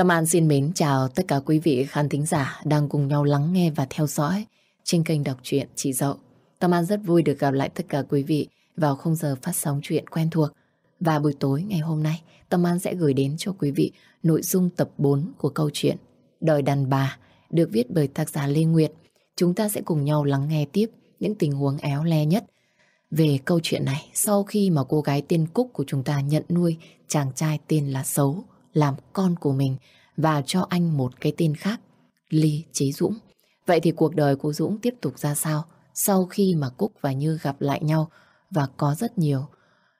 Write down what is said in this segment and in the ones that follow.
Tâm An xin mến chào tất cả quý vị khán thính giả đang cùng nhau lắng nghe và theo dõi trên kênh đọc truyện Chị Dậu. Tâm An rất vui được gặp lại tất cả quý vị vào khung giờ phát sóng truyện quen thuộc. Và buổi tối ngày hôm nay, Tâm An sẽ gửi đến cho quý vị nội dung tập 4 của câu chuyện Đời đàn bà được viết bởi tác giả Lê Nguyệt. Chúng ta sẽ cùng nhau lắng nghe tiếp những tình huống éo le nhất về câu chuyện này sau khi mà cô gái tên Cúc của chúng ta nhận nuôi chàng trai tên là Xấu làm con của mình và cho anh một cái tên khác, Ly Chí Dũng. Vậy thì cuộc đời của Dũng tiếp tục ra sao sau khi mà Cúc và Như gặp lại nhau và có rất nhiều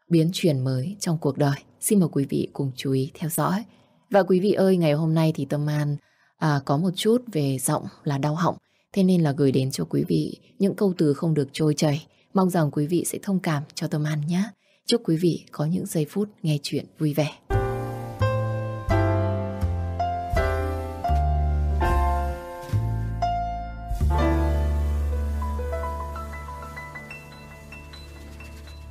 biến chuyển mới trong cuộc đời. Xin mời quý vị cùng chú ý theo dõi. Và quý vị ơi, ngày hôm nay thì Tâm An à, có một chút về giọng là đau họng. Thế nên là gửi đến cho quý vị những câu từ không được trôi chảy. Mong rằng quý vị sẽ thông cảm cho Tâm An nhé. Chúc quý vị có những giây phút nghe chuyện vui vẻ.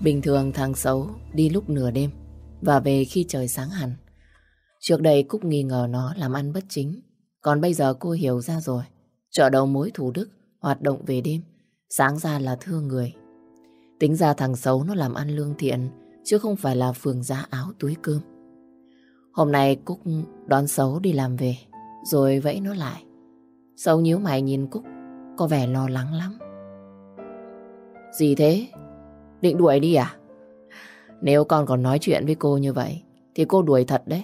Bình thường thằng xấu đi lúc nửa đêm, và về khi trời sáng hẳn. Trước đây Cúc nghi ngờ nó làm ăn bất chính. Còn bây giờ cô hiểu ra rồi. Chợ đầu mối Thủ Đức, hoạt động về đêm. Sáng ra là thương người. Tính ra thằng xấu nó làm ăn lương thiện, chứ không phải là phường giá áo túi cơm. Hôm nay Cúc đón xấu đi làm về, rồi vẫy nó lại. Xấu nhíu mày nhìn Cúc, có vẻ lo lắng lắm. Gì thế? Định đuổi đi à? Nếu con còn nói chuyện với cô như vậy thì cô đuổi thật đấy.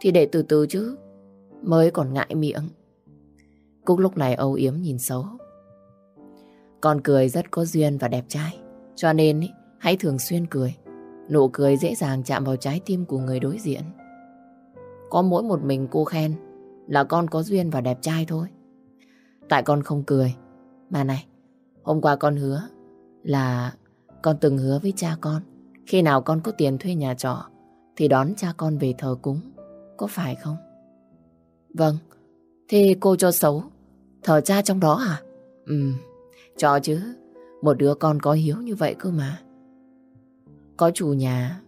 Thì để từ từ chứ. Mới còn ngại miệng. Cúc lúc này âu yếm nhìn xấu. Con cười rất có duyên và đẹp trai. Cho nên ý, hãy thường xuyên cười. Nụ cười dễ dàng chạm vào trái tim của người đối diện. Có mỗi một mình cô khen là con có duyên và đẹp trai thôi. Tại con không cười. Mà này, hôm qua con hứa là con từng hứa với cha con khi nào con có tiền thuê nhà trọ thì đón cha con về thờ cúng. Có phải không? Vâng. Thế cô cho xấu thờ cha trong đó à? Ừ, cho chứ. Một đứa con có hiếu như vậy cơ mà. Có chủ nhà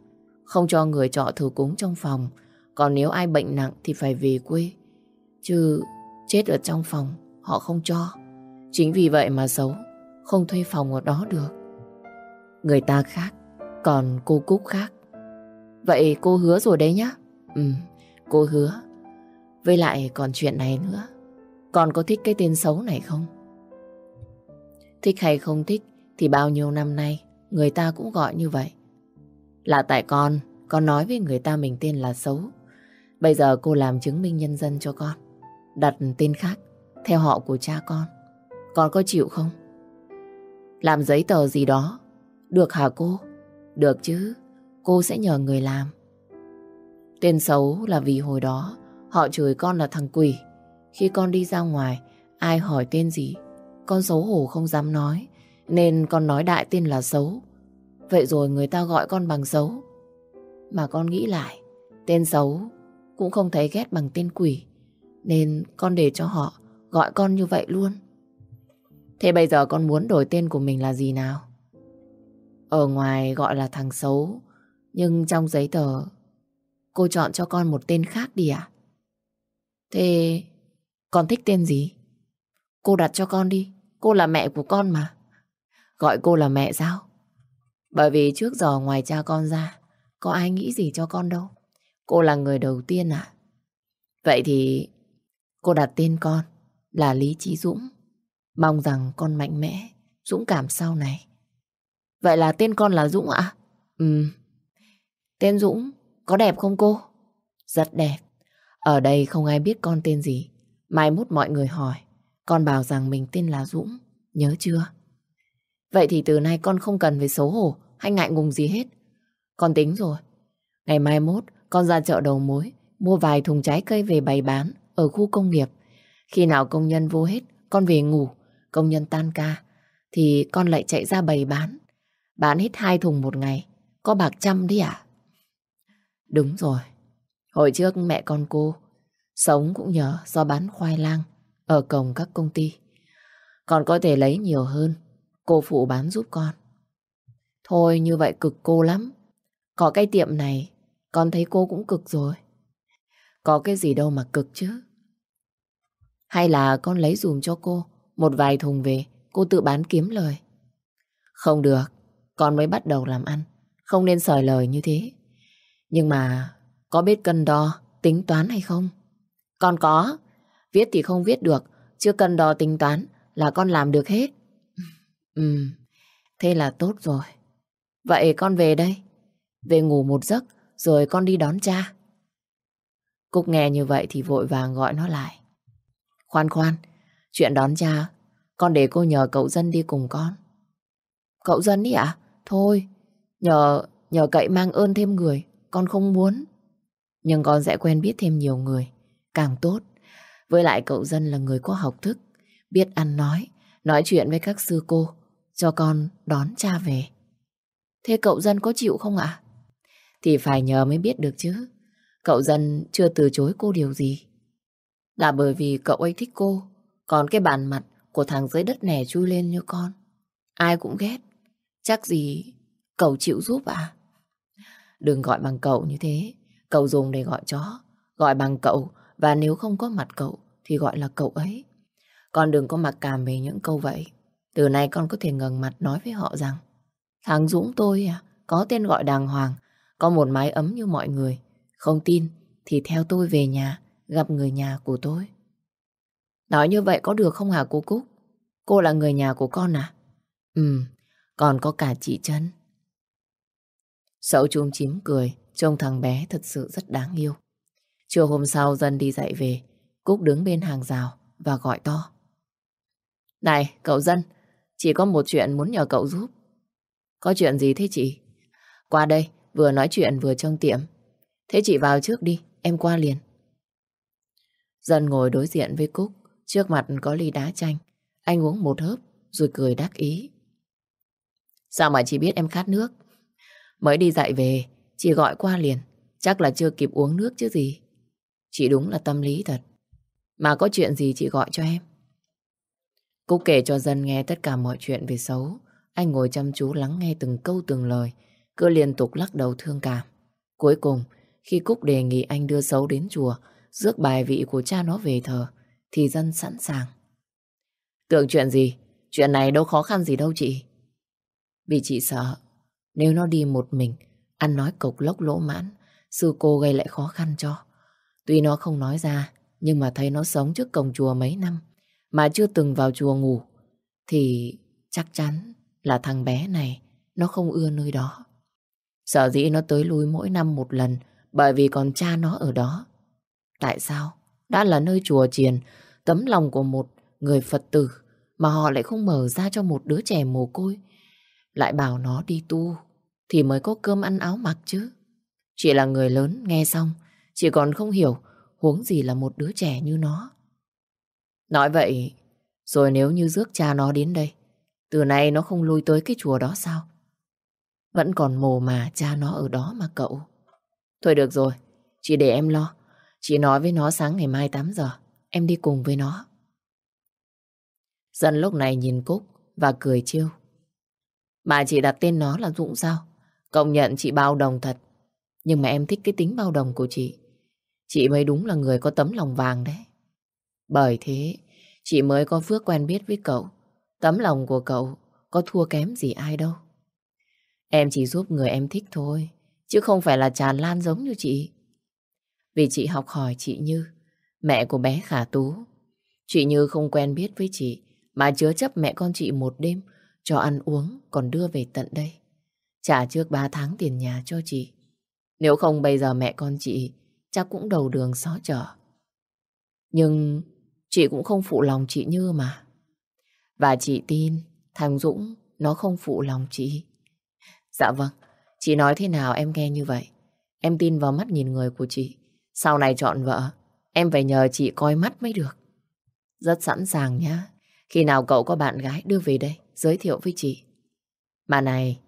không cho người trọ thờ cúng trong phòng còn nếu ai bệnh nặng thì phải về quê. Chứ chết ở trong phòng họ không cho. Chính vì vậy mà xấu không thuê phòng ở đó được. Người ta khác, còn cô Cúc khác. Vậy cô hứa rồi đấy nhá. Ừ, cô hứa. Với lại còn chuyện này nữa. Con có thích cái tên xấu này không? Thích hay không thích thì bao nhiêu năm nay người ta cũng gọi như vậy. Là tại con, con nói với người ta mình tên là xấu. Bây giờ cô làm chứng minh nhân dân cho con. Đặt tên khác, theo họ của cha con. Con có chịu không? Làm giấy tờ gì đó được hả cô? Được chứ, cô sẽ nhờ người làm. Tên xấu là vì hồi đó họ chửi con là thằng quỷ. Khi con đi ra ngoài, ai hỏi tên gì, con xấu hổ không dám nói, nên con nói đại tên là xấu. Vậy rồi người ta gọi con bằng xấu. Mà con nghĩ lại, tên xấu cũng không thấy ghét bằng tên quỷ, nên con để cho họ gọi con như vậy luôn. Thế bây giờ con muốn đổi tên của mình là gì nào? Ở ngoài gọi là thằng xấu, nhưng trong giấy tờ cô chọn cho con một tên khác đi à? Thế con thích tên gì? Cô đặt cho con đi, cô là mẹ của con mà. Gọi cô là mẹ sao? Bởi vì trước giờ ngoài cha con ra, có ai nghĩ gì cho con đâu. Cô là người đầu tiên à? Vậy thì cô đặt tên con là Lý Trí Dũng. Mong rằng con mạnh mẽ, dũng cảm sau này. Vậy là tên con là Dũng ạ? Ừ. Tên Dũng có đẹp không cô? Rất đẹp. Ở đây không ai biết con tên gì. Mai mốt mọi người hỏi. Con bảo rằng mình tên là Dũng. Nhớ chưa? Vậy thì từ nay con không cần phải xấu hổ hay ngại ngùng gì hết. Con tính rồi. Ngày mai mốt con ra chợ đầu mối mua vài thùng trái cây về bày bán ở khu công nghiệp. Khi nào công nhân vô hết, con về ngủ. Công nhân tan ca thì con lại chạy ra bày bán. Bán hết hai thùng một ngày, có bạc trăm đi à? Đúng rồi, hồi trước mẹ con cô sống cũng nhờ do bán khoai lang ở cổng các công ty. Còn có thể lấy nhiều hơn, cô phụ bán giúp con. Thôi như vậy cực cô lắm. Có cái tiệm này, con thấy cô cũng cực rồi. Có cái gì đâu mà cực chứ. Hay là con lấy dùm cho cô một vài thùng về, cô tự bán kiếm lời. Không được, con mới bắt đầu làm ăn, không nên sời lời như thế. Nhưng mà có biết cân đo, tính toán hay không? Con có, viết thì không viết được, chưa cân đo tính toán là con làm được hết. Ừ, thế là tốt rồi. Vậy con về đây, về ngủ một giấc rồi con đi đón cha. Cúc nghe như vậy thì vội vàng gọi nó lại. Khoan khoan, chuyện đón cha, con để cô nhờ cậu dân đi cùng con. Cậu dân ý ạ? Thôi, nhờ nhờ cậy mang ơn thêm người, con không muốn. Nhưng con sẽ quen biết thêm nhiều người, càng tốt. Với lại cậu dân là người có học thức, biết ăn nói, nói chuyện với các sư cô, cho con đón cha về. Thế cậu dân có chịu không ạ? Thì phải nhờ mới biết được chứ. Cậu dân chưa từ chối cô điều gì. Là bởi vì cậu ấy thích cô, còn cái bàn mặt của thằng dưới đất nẻ chui lên như con. Ai cũng ghét. Chắc gì cậu chịu giúp à? Đừng gọi bằng cậu như thế. Cậu dùng để gọi chó. Gọi bằng cậu và nếu không có mặt cậu thì gọi là cậu ấy. Con đừng có mặc cảm về những câu vậy. Từ nay con có thể ngẩng mặt nói với họ rằng Thằng Dũng tôi à, có tên gọi đàng hoàng, có một mái ấm như mọi người. Không tin thì theo tôi về nhà, gặp người nhà của tôi. Nói như vậy có được không hả cô Cúc? Cô là người nhà của con à? Ừ, còn có cả chị Trân. Sậu chung chím cười, trông thằng bé thật sự rất đáng yêu. Chiều hôm sau dân đi dạy về, Cúc đứng bên hàng rào và gọi to. Này, cậu dân, chỉ có một chuyện muốn nhờ cậu giúp. Có chuyện gì thế chị? Qua đây, vừa nói chuyện vừa trong tiệm. Thế chị vào trước đi, em qua liền. Dân ngồi đối diện với Cúc, trước mặt có ly đá chanh. Anh uống một hớp, rồi cười đắc ý. Sao mà chị biết em khát nước? Mới đi dạy về, chị gọi qua liền. Chắc là chưa kịp uống nước chứ gì. Chị đúng là tâm lý thật. Mà có chuyện gì chị gọi cho em. Cúc kể cho dân nghe tất cả mọi chuyện về xấu. Anh ngồi chăm chú lắng nghe từng câu từng lời, cứ liên tục lắc đầu thương cảm. Cuối cùng, khi Cúc đề nghị anh đưa xấu đến chùa, rước bài vị của cha nó về thờ, thì dân sẵn sàng. Tưởng chuyện gì? Chuyện này đâu khó khăn gì đâu chị. Vì chị sợ, nếu nó đi một mình, ăn nói cộc lốc lỗ mãn, sư cô gây lại khó khăn cho. Tuy nó không nói ra, nhưng mà thấy nó sống trước cổng chùa mấy năm, mà chưa từng vào chùa ngủ, thì chắc chắn là thằng bé này nó không ưa nơi đó. Sợ dĩ nó tới lui mỗi năm một lần bởi vì còn cha nó ở đó. Tại sao? Đã là nơi chùa chiền, tấm lòng của một người Phật tử mà họ lại không mở ra cho một đứa trẻ mồ côi. Lại bảo nó đi tu thì mới có cơm ăn áo mặc chứ. Chị là người lớn nghe xong, chị còn không hiểu huống gì là một đứa trẻ như nó. Nói vậy, rồi nếu như rước cha nó đến đây, từ nay nó không lui tới cái chùa đó sao? Vẫn còn mồ mà cha nó ở đó mà cậu. Thôi được rồi, chị để em lo. Chị nói với nó sáng ngày mai 8 giờ, em đi cùng với nó. Dân lúc này nhìn Cúc và cười chiêu. Mà chị đặt tên nó là Dũng sao? Công nhận chị bao đồng thật. Nhưng mà em thích cái tính bao đồng của chị. Chị mới đúng là người có tấm lòng vàng đấy. Bởi thế, chị mới có phước quen biết với cậu. Tấm lòng của cậu có thua kém gì ai đâu. Em chỉ giúp người em thích thôi, chứ không phải là tràn lan giống như chị. Vì chị học hỏi chị Như, mẹ của bé Khả Tú. Chị Như không quen biết với chị, mà chứa chấp mẹ con chị một đêm, cho ăn uống còn đưa về tận đây. Trả trước 3 tháng tiền nhà cho chị. Nếu không bây giờ mẹ con chị chắc cũng đầu đường xó chở. Nhưng chị cũng không phụ lòng chị Như mà. Và chị tin thằng Dũng nó không phụ lòng chị. Dạ vâng, chị nói thế nào em nghe như vậy. Em tin vào mắt nhìn người của chị. Sau này chọn vợ, em phải nhờ chị coi mắt mới được. Rất sẵn sàng nhá. Khi nào cậu có bạn gái đưa về đây, giới thiệu với chị. Mà này,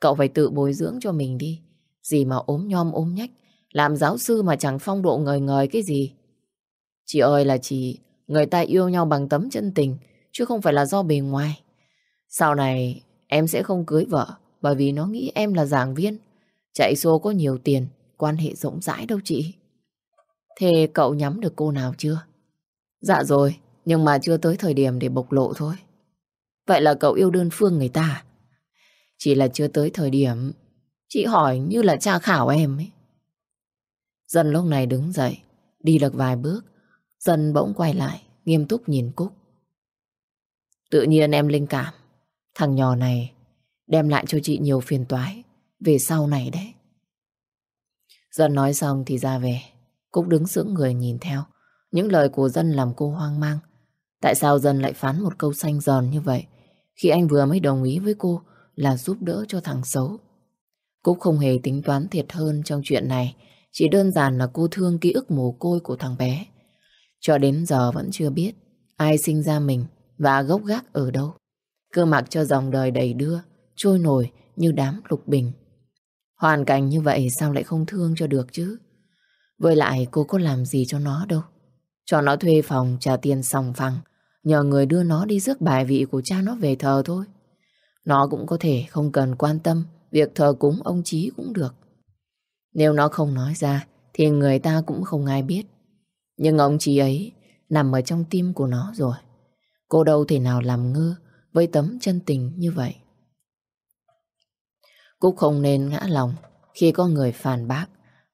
cậu phải tự bồi dưỡng cho mình đi. Gì mà ốm nhom ốm nhách, làm giáo sư mà chẳng phong độ ngời ngời cái gì. Chị ơi là chị, người ta yêu nhau bằng tấm chân tình, chứ không phải là do bề ngoài. Sau này em sẽ không cưới vợ bởi vì nó nghĩ em là giảng viên. Chạy xô có nhiều tiền, quan hệ rộng rãi đâu chị. Thế cậu nhắm được cô nào chưa? Dạ rồi, nhưng mà chưa tới thời điểm để bộc lộ thôi. Vậy là cậu yêu đơn phương người ta? À? Chỉ là chưa tới thời điểm. Chị hỏi như là tra khảo em ấy. Dân lúc này đứng dậy, đi được vài bước. Dân bỗng quay lại, nghiêm túc nhìn Cúc. Tự nhiên em linh cảm. Thằng nhỏ này đem lại cho chị nhiều phiền toái về sau này đấy. Dân nói xong thì ra về. Cúc đứng sững người nhìn theo. Những lời của dân làm cô hoang mang. Tại sao dân lại phán một câu xanh giòn như vậy khi anh vừa mới đồng ý với cô là giúp đỡ cho thằng xấu. Cúc không hề tính toán thiệt hơn trong chuyện này. Chỉ đơn giản là cô thương ký ức mồ côi của thằng bé. Cho đến giờ vẫn chưa biết ai sinh ra mình và gốc gác ở đâu. cơ mặc cho dòng đời đầy đưa, trôi nổi như đám lục bình. Hoàn cảnh như vậy sao lại không thương cho được chứ? Với lại cô có làm gì cho nó đâu. Cho nó thuê phòng trả tiền sòng phẳng, nhờ người đưa nó đi rước bài vị của cha nó về thờ thôi. Nó cũng có thể không cần quan tâm, việc thờ cúng ông Chí cũng được. Nếu nó không nói ra, thì người ta cũng không ai biết. Nhưng ông Chí ấy nằm ở trong tim của nó rồi. Cô đâu thể nào làm ngơ với tấm chân tình như vậy. Cúc không nên ngã lòng khi có người phản bác.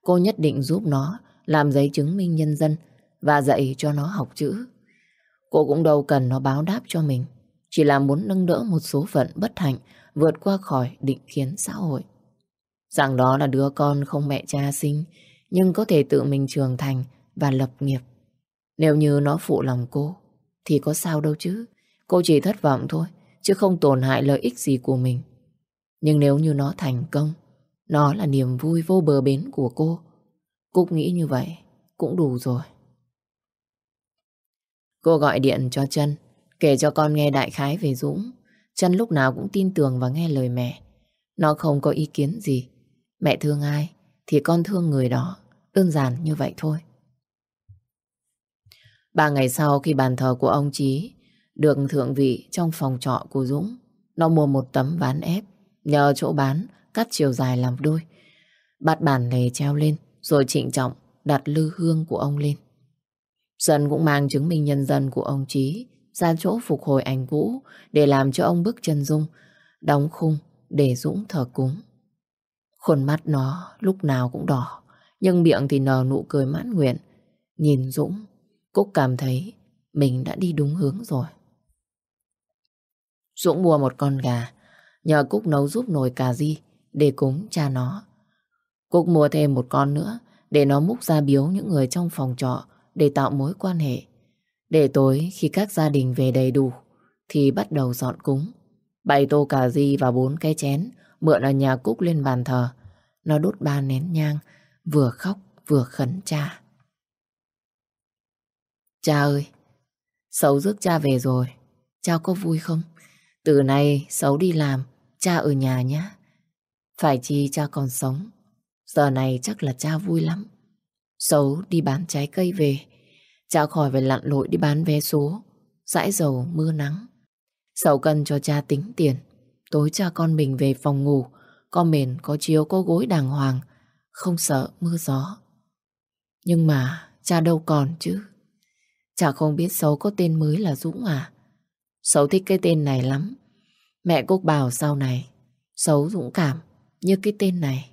Cô nhất định giúp nó làm giấy chứng minh nhân dân và dạy cho nó học chữ. Cô cũng đâu cần nó báo đáp cho mình. Chỉ là muốn nâng đỡ một số phận bất hạnh, vượt qua khỏi định kiến xã hội. Rằng đó là đứa con không mẹ cha sinh, nhưng có thể tự mình trưởng thành và lập nghiệp. Nếu như nó phụ lòng cô, thì có sao đâu chứ. Cô chỉ thất vọng thôi, chứ không tổn hại lợi ích gì của mình. Nhưng nếu như nó thành công, nó là niềm vui vô bờ bến của cô. Cúc nghĩ như vậy cũng đủ rồi. Cô gọi điện cho chân kể cho con nghe đại khái về Dũng. Chân lúc nào cũng tin tưởng và nghe lời mẹ. Nó không có ý kiến gì. Mẹ thương ai thì con thương người đó. Đơn giản như vậy thôi. Ba ngày sau khi bàn thờ của ông Chí được thượng vị trong phòng trọ của Dũng, nó mua một tấm ván ép, nhờ chỗ bán cắt chiều dài làm đôi. Bắt bàn lề treo lên, rồi trịnh trọng đặt lư hương của ông lên. Dân cũng mang chứng minh nhân dân của ông Chí ra chỗ phục hồi ảnh cũ để làm cho ông bức chân dung, đóng khung để Dũng thờ cúng. Khuôn mắt nó lúc nào cũng đỏ, nhưng miệng thì nở nụ cười mãn nguyện. Nhìn Dũng, Cúc cảm thấy mình đã đi đúng hướng rồi. Dũng mua một con gà, nhờ Cúc nấu giúp nồi cà ri để cúng cha nó. Cúc mua thêm một con nữa để nó múc ra biếu những người trong phòng trọ để tạo mối quan hệ. Để tối khi các gia đình về đầy đủ thì bắt đầu dọn cúng. Bày tô cà ri và bốn cái chén mượn ở nhà Cúc lên bàn thờ. Nó đốt ba nén nhang vừa khóc vừa khấn cha. Cha ơi, sáu rước cha về rồi. Cha có vui không? Từ nay sáu đi làm, cha ở nhà nhé. Phải chi cha còn sống. Giờ này chắc là cha vui lắm. Sấu đi bán trái cây về. Cha khỏi phải lặn lội đi bán vé số. Dãi dầu, mưa nắng. Sấu cần cho cha tính tiền. Tối cha con mình về phòng ngủ. Con mền có chiếu có gối đàng hoàng. Không sợ mưa gió. Nhưng mà cha đâu còn chứ. Cha không biết Sấu có tên mới là Dũng à. Sấu thích cái tên này lắm. Mẹ Cúc bảo sau này Sấu dũng cảm như cái tên này.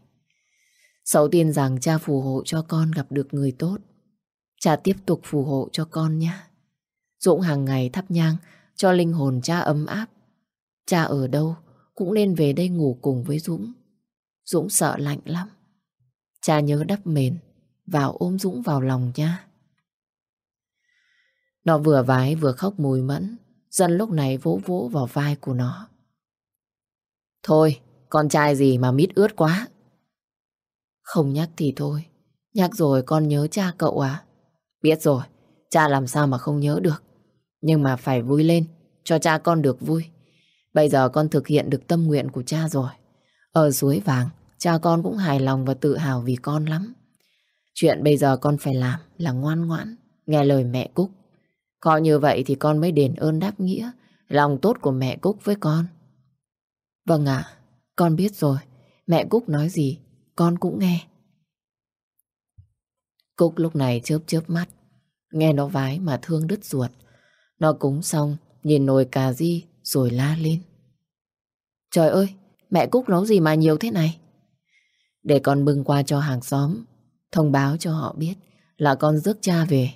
Sấu tin rằng cha phù hộ cho con gặp được người tốt. Cha tiếp tục phù hộ cho con nhé. Dũng hàng ngày thắp nhang cho linh hồn cha ấm áp. Cha ở đâu cũng nên về đây ngủ cùng với Dũng. Dũng sợ lạnh lắm. Cha nhớ đắp mền vào ôm Dũng vào lòng nha. Nó vừa vái vừa khóc mùi mẫn. Dân lúc này vỗ vỗ vào vai của nó. Thôi, con trai gì mà mít ướt quá. Không nhắc thì thôi. Nhắc rồi con nhớ cha cậu à? Biết rồi, cha làm sao mà không nhớ được. Nhưng mà phải vui lên, cho cha con được vui. Bây giờ con thực hiện được tâm nguyện của cha rồi. Ở suối vàng, cha con cũng hài lòng và tự hào vì con lắm. Chuyện bây giờ con phải làm là ngoan ngoãn, nghe lời mẹ Cúc. Có như vậy thì con mới đền ơn đáp nghĩa, lòng tốt của mẹ Cúc với con. Vâng ạ, con biết rồi. Mẹ Cúc nói gì, con cũng nghe. Cúc lúc này chớp chớp mắt, nghe nó vái mà thương đứt ruột. Nó cúng xong, nhìn nồi cà ri rồi la lên. Trời ơi, mẹ Cúc nấu gì mà nhiều thế này? Để con bưng qua cho hàng xóm, thông báo cho họ biết là con rước cha về,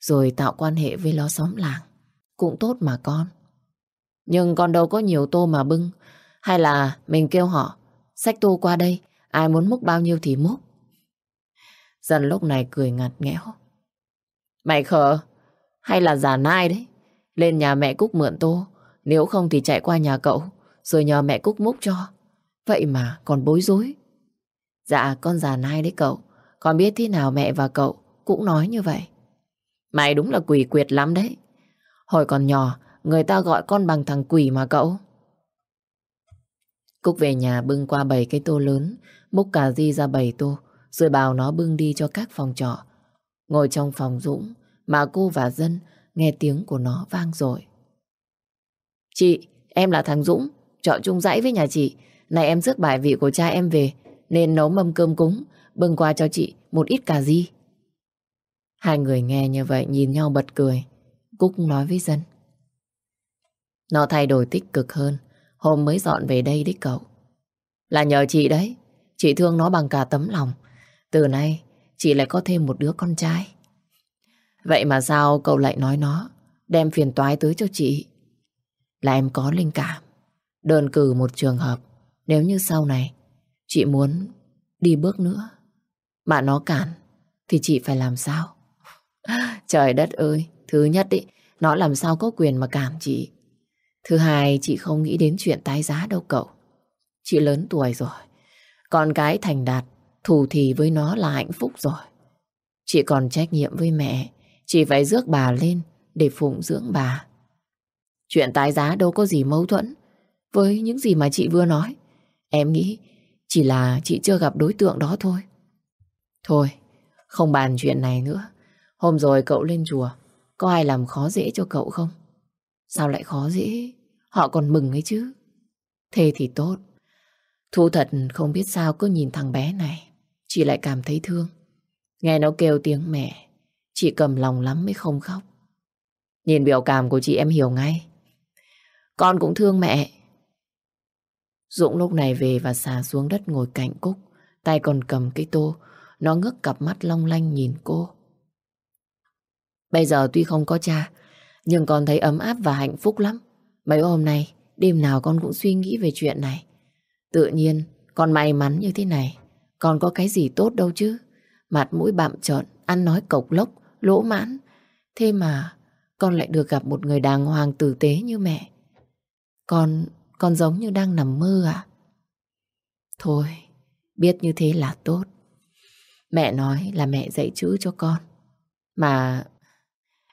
rồi tạo quan hệ với ló xóm làng. Cũng tốt mà con. Nhưng con đâu có nhiều tô mà bưng, hay là mình kêu họ xách tô qua đây, ai muốn múc bao nhiêu thì múc. Dần lúc này cười ngặt nghẽo. Mày khờ, hay là giả nai đấy? Lên nhà mẹ Cúc mượn tô, nếu không thì chạy qua nhà cậu, rồi nhờ mẹ Cúc múc cho. Vậy mà còn bối rối. Dạ, con già nai đấy cậu. Con biết thế nào mẹ và cậu cũng nói như vậy. Mày đúng là quỷ quyệt lắm đấy. Hồi còn nhỏ, người ta gọi con bằng thằng quỷ mà cậu. Cúc về nhà bưng qua bảy cái tô lớn, múc cà ri ra bảy tô, rồi bảo nó bưng đi cho các phòng trọ. Ngồi trong phòng Dũng, mà cô và Dân nghe tiếng của nó vang rồi. Chị, em là thằng Dũng, trọ chung dãy với nhà chị. Này em rước bài vị của cha em về, nên nấu mâm cơm cúng, bưng qua cho chị một ít cà ri. Hai người nghe như vậy nhìn nhau bật cười. Cúc nói với Dân. Nó thay đổi tích cực hơn, hôm mới dọn về đây đấy cậu. Là nhờ chị đấy, chị thương nó bằng cả tấm lòng. Từ nay, chị lại có thêm một đứa con trai. Vậy mà sao cậu lại nói nó, đem phiền toái tới cho chị? Là em có linh cảm. Đơn cử một trường hợp, nếu như sau này, chị muốn đi bước nữa, mà nó cản, thì chị phải làm sao? Trời đất ơi, thứ nhất ý, nó làm sao có quyền mà cản chị. Thứ hai, chị không nghĩ đến chuyện tái giá đâu cậu. Chị lớn tuổi rồi, con cái thành đạt, thù thì với nó là hạnh phúc rồi. Chị còn trách nhiệm với mẹ, chị phải rước bà lên để phụng dưỡng bà. Chuyện tái giá đâu có gì mâu thuẫn với những gì mà chị vừa nói. Em nghĩ chỉ là chị chưa gặp đối tượng đó thôi. Thôi, không bàn chuyện này nữa. Hôm rồi cậu lên chùa, có ai làm khó dễ cho cậu không? Sao lại khó dễ? Họ còn mừng ấy chứ. Thế thì tốt. Thu thật không biết sao cứ nhìn thằng bé này. Chị lại cảm thấy thương. Nghe nó kêu tiếng mẹ. Chị cầm lòng lắm mới không khóc. Nhìn biểu cảm của chị em hiểu ngay. Con cũng thương mẹ. Dũng lúc này về và xà xuống đất ngồi cạnh Cúc. Tay còn cầm cái tô. Nó ngước cặp mắt long lanh nhìn cô. Bây giờ tuy không có cha, nhưng con thấy ấm áp và hạnh phúc lắm. Mấy hôm nay, đêm nào con cũng suy nghĩ về chuyện này. Tự nhiên, con may mắn như thế này. còn có cái gì tốt đâu chứ. Mặt mũi bạm trợn, ăn nói cộc lốc, lỗ mãn. Thế mà, con lại được gặp một người đàng hoàng tử tế như mẹ. Con, con giống như đang nằm mơ à? Thôi, biết như thế là tốt. Mẹ nói là mẹ dạy chữ cho con. Mà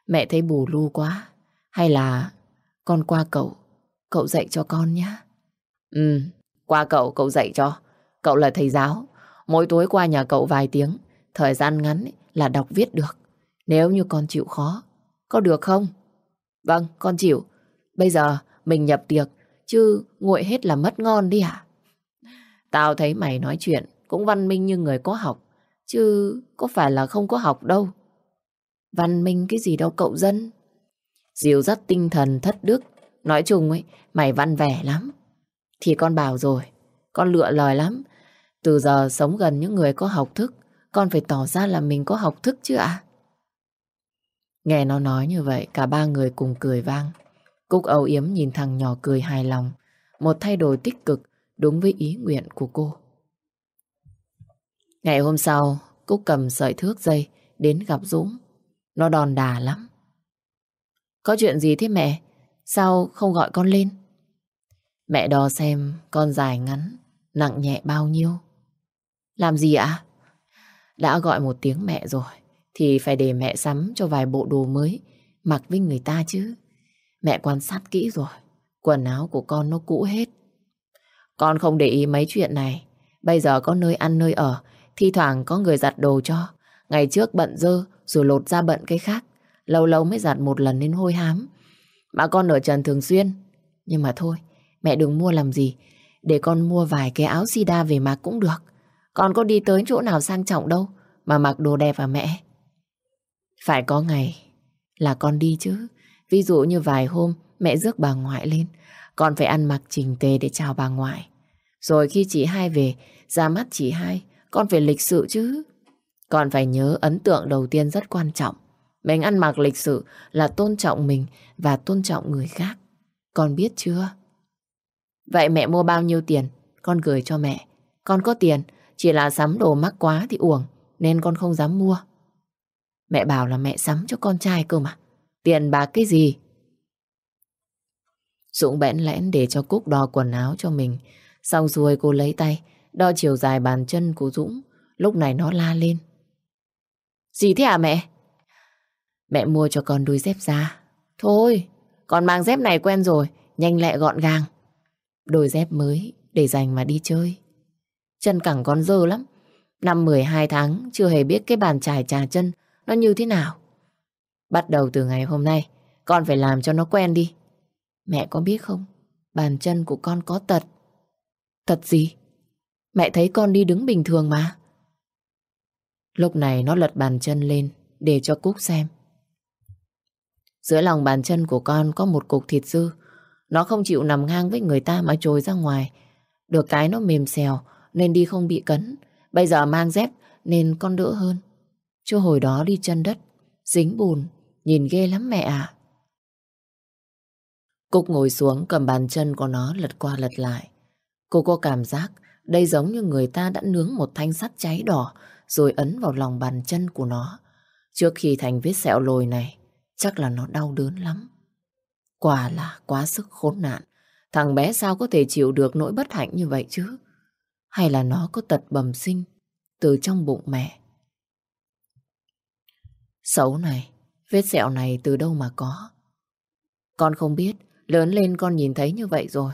mẹ thấy bù lu quá. Hay là con qua cậu, cậu dạy cho con nhé. Ừ, qua cậu, cậu dạy cho. Cậu là thầy giáo. Mỗi tối qua nhà cậu vài tiếng. Thời gian ngắn là đọc viết được. Nếu như con chịu khó. Có được không? Vâng, con chịu. Bây giờ mình nhập tiệc. Chứ nguội hết là mất ngon đi hả? Tao thấy mày nói chuyện cũng văn minh như người có học. Chứ có phải là không có học đâu. Văn minh cái gì đâu cậu dân. Diều rất tinh thần thất đức. Nói chung ấy, mày văn vẻ lắm. Thì con bảo rồi, con lựa lời lắm. Từ giờ sống gần những người có học thức, con phải tỏ ra là mình có học thức chứ ạ. Nghe nó nói như vậy, cả ba người cùng cười vang. Cúc âu yếm nhìn thằng nhỏ cười hài lòng. Một thay đổi tích cực đúng với ý nguyện của cô. Ngày hôm sau, Cúc cầm sợi thước dây đến gặp Dũng. Nó đòn đà lắm. Có chuyện gì thế mẹ? Sao không gọi con lên? Mẹ đo xem con dài ngắn, nặng nhẹ bao nhiêu. Làm gì ạ? Đã gọi một tiếng mẹ rồi, thì phải để mẹ sắm cho vài bộ đồ mới, mặc với người ta chứ. Mẹ quan sát kỹ rồi, quần áo của con nó cũ hết. Con không để ý mấy chuyện này. Bây giờ có nơi ăn nơi ở, thi thoảng có người giặt đồ cho. Ngày trước bận dơ, rồi lột ra bận cái khác. Lâu lâu mới giặt một lần nên hôi hám. Mà con ở trần thường xuyên. Nhưng mà thôi, mẹ đừng mua làm gì. Để con mua vài cái áo sida về mặc cũng được. Con có đi tới chỗ nào sang trọng đâu mà mặc đồ đẹp à mẹ. Phải có ngày là con đi chứ. Ví dụ như vài hôm mẹ rước bà ngoại lên, con phải ăn mặc chỉnh tề để chào bà ngoại. Rồi khi chị hai về, ra mắt chị hai, con phải lịch sự chứ. Con phải nhớ ấn tượng đầu tiên rất quan trọng. Mình ăn mặc lịch sự là tôn trọng mình và tôn trọng người khác. Con biết chưa? Vậy mẹ mua bao nhiêu tiền? Con gửi cho mẹ. Con có tiền, chỉ là sắm đồ mắc quá thì uổng, nên con không dám mua. Mẹ bảo là mẹ sắm cho con trai cơ mà. Tiền bạc cái gì? Dũng bẽn lẽn để cho Cúc đo quần áo cho mình. Xong rồi cô lấy tay, đo chiều dài bàn chân của Dũng. Lúc này nó la lên. Gì thế à mẹ? Mẹ mua cho con đôi dép da. Thôi, con mang dép này quen rồi, nhanh lẹ gọn gàng. Đôi dép mới để dành mà đi chơi. Chân cẳng con dơ lắm. Năm 12 tháng chưa hề biết cái bàn chải trà chân nó như thế nào. Bắt đầu từ ngày hôm nay, con phải làm cho nó quen đi. Mẹ có biết không, bàn chân của con có tật. Tật gì? Mẹ thấy con đi đứng bình thường mà. Lúc này nó lật bàn chân lên để cho Cúc xem. Giữa lòng bàn chân của con có một cục thịt dư. Nó không chịu nằm ngang với người ta mà trồi ra ngoài. Được cái nó mềm xèo nên đi không bị cấn. Bây giờ mang dép nên con đỡ hơn. Chứ hồi đó đi chân đất, dính bùn, nhìn ghê lắm mẹ ạ. Cúc ngồi xuống cầm bàn chân của nó lật qua lật lại. Cô có cảm giác đây giống như người ta đã nướng một thanh sắt cháy đỏ rồi ấn vào lòng bàn chân của nó. Trước khi thành vết sẹo lồi này, chắc là nó đau đớn lắm. Quả là quá sức khốn nạn. Thằng bé sao có thể chịu được nỗi bất hạnh như vậy chứ? Hay là nó có tật bẩm sinh từ trong bụng mẹ? Xấu này, vết sẹo này từ đâu mà có? Con không biết, lớn lên con nhìn thấy như vậy rồi.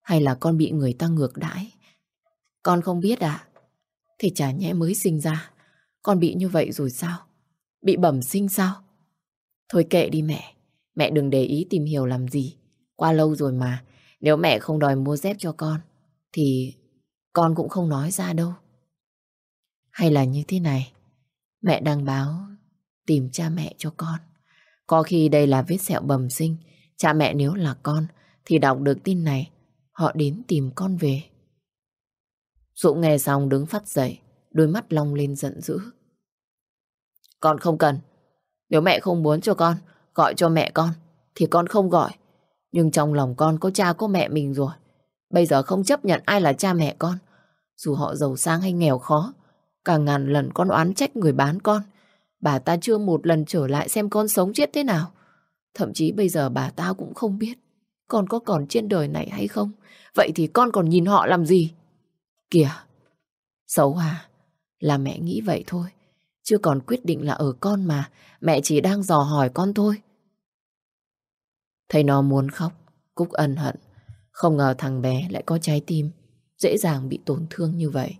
Hay là con bị người ta ngược đãi? Con không biết à? Thì chả nhẽ mới sinh ra, con bị như vậy rồi sao? Bị bẩm sinh sao? Thôi kệ đi mẹ, mẹ đừng để ý tìm hiểu làm gì. Qua lâu rồi mà, nếu mẹ không đòi mua dép cho con, thì con cũng không nói ra đâu. Hay là như thế này, mẹ đang báo tìm cha mẹ cho con. Có khi đây là vết sẹo bẩm sinh, cha mẹ nếu là con thì đọc được tin này, họ đến tìm con về. Dũng nghe xong đứng phát dậy, đôi mắt long lên giận dữ. Con không cần. Nếu mẹ không muốn cho con, gọi cho mẹ con, thì con không gọi. Nhưng trong lòng con có cha có mẹ mình rồi. Bây giờ không chấp nhận ai là cha mẹ con. Dù họ giàu sang hay nghèo khó, càng ngàn lần con oán trách người bán con. Bà ta chưa một lần trở lại xem con sống chết thế nào. Thậm chí bây giờ bà ta cũng không biết con có còn trên đời này hay không. Vậy thì con còn nhìn họ làm gì? Kìa, xấu à, là mẹ nghĩ vậy thôi. Chưa còn quyết định là ở con mà, mẹ chỉ đang dò hỏi con thôi. Thấy nó muốn khóc, Cúc ân hận. Không ngờ thằng bé lại có trái tim, dễ dàng bị tổn thương như vậy.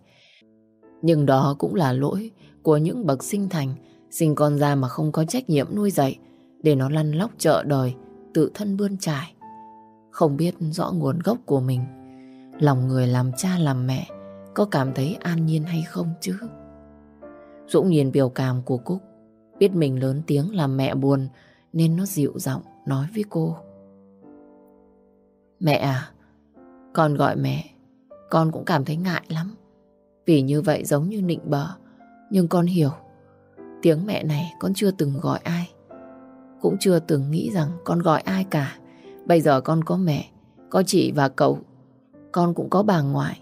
Nhưng đó cũng là lỗi của những bậc sinh thành, sinh con ra mà không có trách nhiệm nuôi dạy, để nó lăn lóc chợ đời, tự thân bươn trải. Không biết rõ nguồn gốc của mình, lòng người làm cha làm mẹ có cảm thấy an nhiên hay không chứ? Dũng nhìn biểu cảm của Cúc, biết mình lớn tiếng làm mẹ buồn nên nó dịu giọng nói với cô. Mẹ à, con gọi mẹ, con cũng cảm thấy ngại lắm. Vì như vậy giống như nịnh bờ, nhưng con hiểu. Tiếng mẹ này con chưa từng gọi ai. Cũng chưa từng nghĩ rằng con gọi ai cả. Bây giờ con có mẹ, có chị và cậu. Con cũng có bà ngoại.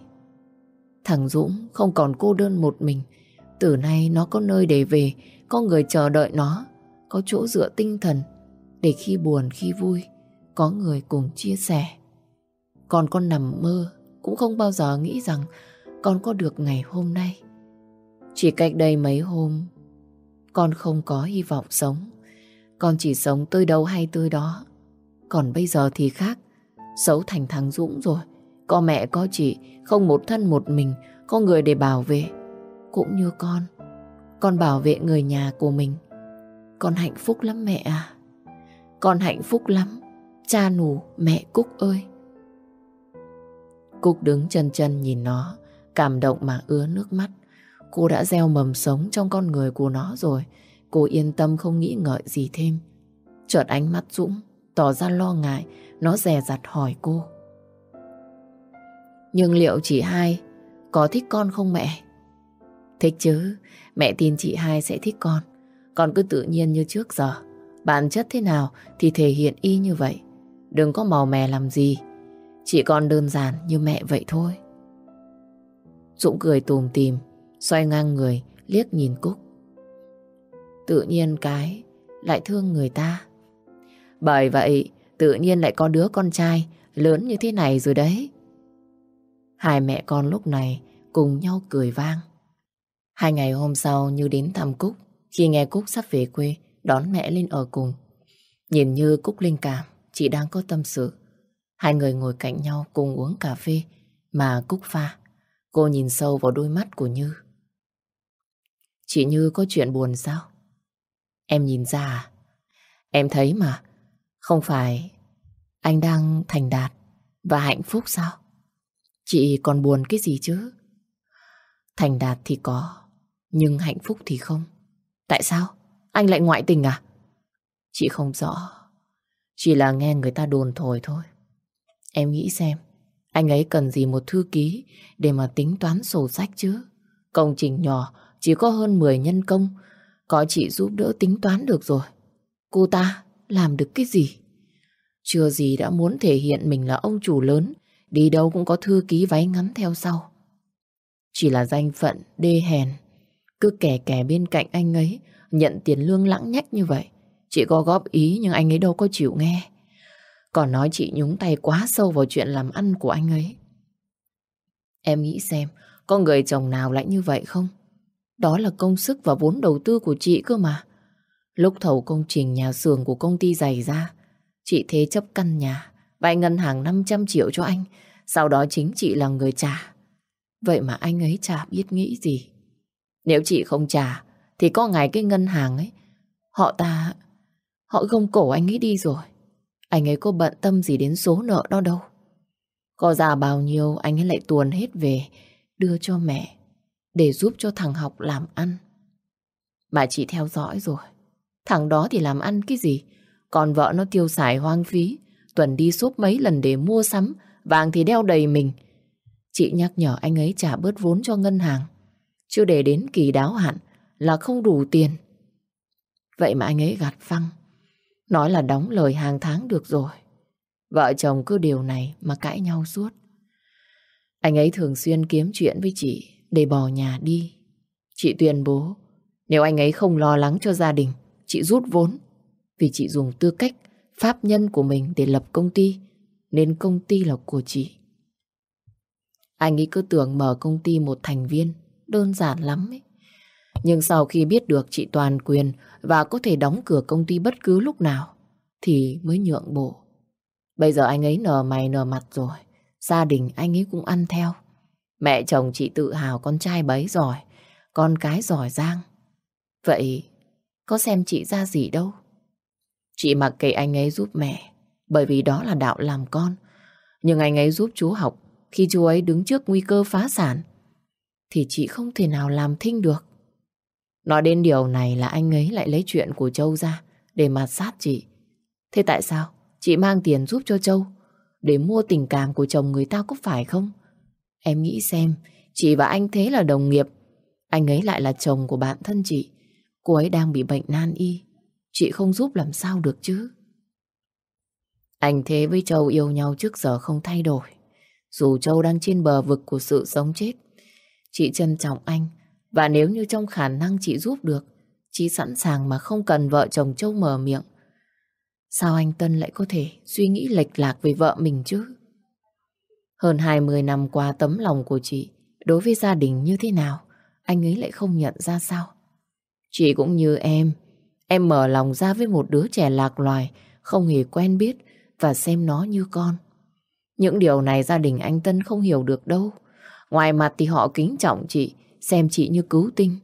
Thằng Dũng không còn cô đơn một mình. Từ nay nó có nơi để về, có người chờ đợi nó, có chỗ dựa tinh thần để khi buồn khi vui có người cùng chia sẻ. Còn con nằm mơ cũng không bao giờ nghĩ rằng con có được ngày hôm nay. Chỉ cách đây mấy hôm, con không có hy vọng sống. Con chỉ sống tươi đâu hay tươi đó. Còn bây giờ thì khác, xấu thành thằng Dũng rồi. Có mẹ có chị, không một thân một mình, có người để bảo vệ. Cũng như con, con bảo vệ người nhà của mình. Con hạnh phúc lắm mẹ à. Con hạnh phúc lắm, cha nù, mẹ Cúc ơi. Cúc đứng chân chân nhìn nó, cảm động mà ứa nước mắt. Cô đã gieo mầm sống trong con người của nó rồi. Cô yên tâm không nghĩ ngợi gì thêm. Chợt ánh mắt Dũng tỏ ra lo ngại, nó dè dặt hỏi cô. Nhưng liệu chị hai có thích con không mẹ? Thích chứ, mẹ tin chị hai sẽ thích con. Con cứ tự nhiên như trước giờ. Bản chất thế nào thì thể hiện y như vậy. Đừng có màu mè làm gì. Chỉ còn đơn giản như mẹ vậy thôi. Dũng cười tùm tìm, xoay ngang người, liếc nhìn Cúc. Tự nhiên cái lại thương người ta. Bởi vậy, tự nhiên lại có đứa con trai lớn như thế này rồi đấy. Hai mẹ con lúc này cùng nhau cười vang. Hai ngày hôm sau như đến thăm Cúc, khi nghe Cúc sắp về quê, đón mẹ lên ở cùng. Nhìn như Cúc linh cảm, chị đang có tâm sự. Hai người ngồi cạnh nhau cùng uống cà phê mà Cúc pha. Cô nhìn sâu vào đôi mắt của Như. Chị Như có chuyện buồn sao? Em nhìn ra à? Em thấy mà, không phải anh đang thành đạt và hạnh phúc sao? Chị còn buồn cái gì chứ? Thành đạt thì có, nhưng hạnh phúc thì không. Tại sao? Anh lại ngoại tình à? Chị không rõ. Chỉ là nghe người ta đồn thổi thôi. Em nghĩ xem, anh ấy cần gì một thư ký để mà tính toán sổ sách chứ? Công trình nhỏ chỉ có hơn 10 nhân công, có chị giúp đỡ tính toán được rồi. Cô ta làm được cái gì? Chưa gì đã muốn thể hiện mình là ông chủ lớn, đi đâu cũng có thư ký váy ngắn theo sau. Chỉ là danh phận đê hèn, cứ kẻ kẻ bên cạnh anh ấy, nhận tiền lương lãng nhách như vậy. Chị có góp ý nhưng anh ấy đâu có chịu nghe. Còn nói chị nhúng tay quá sâu vào chuyện làm ăn của anh ấy. Em nghĩ xem, có người chồng nào lại như vậy không? Đó là công sức và vốn đầu tư của chị cơ mà. Lúc thầu công trình nhà xưởng của công ty dày ra, chị thế chấp căn nhà, vay ngân hàng 500 triệu cho anh, sau đó chính chị là người trả. Vậy mà anh ấy chả biết nghĩ gì. Nếu chị không trả, thì có ngày cái ngân hàng ấy, họ ta, họ gông cổ anh ấy đi rồi. Anh ấy có bận tâm gì đến số nợ đó đâu. Có ra bao nhiêu anh ấy lại tuồn hết về đưa cho mẹ để giúp cho thằng học làm ăn. Mà chị theo dõi rồi. Thằng đó thì làm ăn cái gì? Còn vợ nó tiêu xài hoang phí. Tuần đi suốt mấy lần để mua sắm. Vàng thì đeo đầy mình. Chị nhắc nhở anh ấy trả bớt vốn cho ngân hàng. Chứ để đến kỳ đáo hạn là không đủ tiền. Vậy mà anh ấy gạt phăng. Nói là đóng lời hàng tháng được rồi. Vợ chồng cứ điều này mà cãi nhau suốt. Anh ấy thường xuyên kiếm chuyện với chị để bỏ nhà đi. Chị tuyên bố, nếu anh ấy không lo lắng cho gia đình, chị rút vốn. Vì chị dùng tư cách pháp nhân của mình để lập công ty, nên công ty là của chị. Anh ấy cứ tưởng mở công ty một thành viên, đơn giản lắm ấy. Nhưng sau khi biết được chị toàn quyền và có thể đóng cửa công ty bất cứ lúc nào, thì mới nhượng bộ. Bây giờ anh ấy nở mày nở mặt rồi, gia đình anh ấy cũng ăn theo. Mẹ chồng chị tự hào con trai bấy giỏi, con cái giỏi giang. Vậy có xem chị ra gì đâu. Chị mặc kệ anh ấy giúp mẹ, bởi vì đó là đạo làm con. Nhưng anh ấy giúp chú học khi chú ấy đứng trước nguy cơ phá sản, thì chị không thể nào làm thinh được. Nói đến điều này là anh ấy lại lấy chuyện của Châu ra để mà sát chị. Thế tại sao chị mang tiền giúp cho Châu để mua tình cảm của chồng người ta có phải không? Em nghĩ xem, chị và anh thế là đồng nghiệp. Anh ấy lại là chồng của bạn thân chị. Cô ấy đang bị bệnh nan y. Chị không giúp làm sao được chứ. Anh Thế với Châu yêu nhau trước giờ không thay đổi. Dù Châu đang trên bờ vực của sự sống chết. Chị trân trọng anh. Và nếu như trong khả năng chị giúp được, chị sẵn sàng mà không cần vợ chồng Châu mở miệng. Sao anh Tân lại có thể suy nghĩ lệch lạc về vợ mình chứ? Hơn 20 năm qua tấm lòng của chị đối với gia đình như thế nào, anh ấy lại không nhận ra sao? Chị cũng như em, em mở lòng ra với một đứa trẻ lạc loài, không hề quen biết và xem nó như con. Những điều này gia đình anh Tân không hiểu được đâu. Ngoài mặt thì họ kính trọng chị, xem chị như cứu tinh.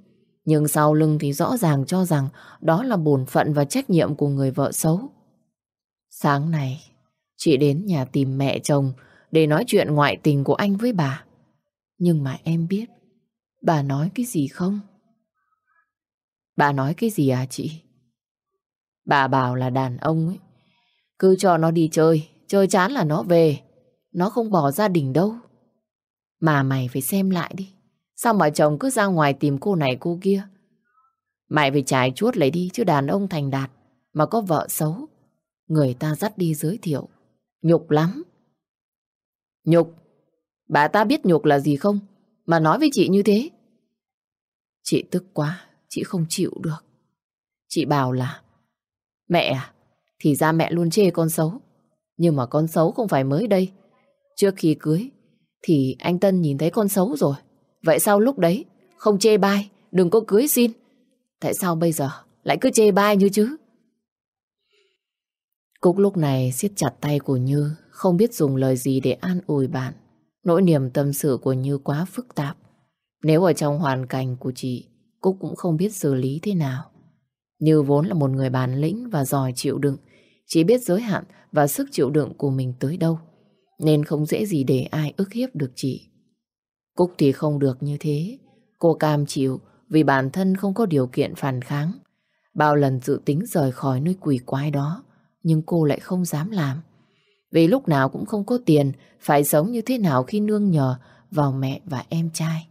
Nhưng sau lưng thì rõ ràng cho rằng đó là bổn phận và trách nhiệm của người vợ xấu. Sáng nay chị đến nhà tìm mẹ chồng để nói chuyện ngoại tình của anh với bà. Nhưng mà em biết bà nói cái gì không? Bà nói cái gì à chị? Bà bảo là đàn ông ấy. Cứ cho nó đi chơi, chơi chán là nó về. Nó không bỏ gia đình đâu. Mà mày phải xem lại đi. Sao mà chồng cứ ra ngoài tìm cô này cô kia? Mày phải trải chuốt lấy đi, chứ đàn ông thành đạt. Mà có vợ xấu. Người ta dắt đi giới thiệu. Nhục lắm. Nhục? Bà ta biết nhục là gì không? Mà nói với chị như thế. Chị tức quá. Chị không chịu được. Chị bảo là, Mẹ à? Thì ra mẹ luôn chê con xấu. Nhưng mà con xấu không phải mới đây. Trước khi cưới thì anh Tân nhìn thấy con xấu rồi. Vậy sao lúc đấy không chê bai, đừng có cưới xin. Tại sao bây giờ lại cứ chê bai như chứ? Cúc lúc này siết chặt tay của Như, không biết dùng lời gì để an ủi bạn. Nỗi niềm tâm sự của Như quá phức tạp. Nếu ở trong hoàn cảnh của chị, Cúc cũng không biết xử lý thế nào. Như vốn là một người bản lĩnh và giỏi chịu đựng, chỉ biết giới hạn và sức chịu đựng của mình tới đâu, nên không dễ gì để ai ức hiếp được chị. Cúc thì không được như thế, cô cam chịu vì bản thân không có điều kiện phản kháng. Bao lần dự tính rời khỏi nơi quỷ quái đó, nhưng cô lại không dám làm. Vì lúc nào cũng không có tiền, phải sống như thế nào khi nương nhờ vào mẹ và em trai.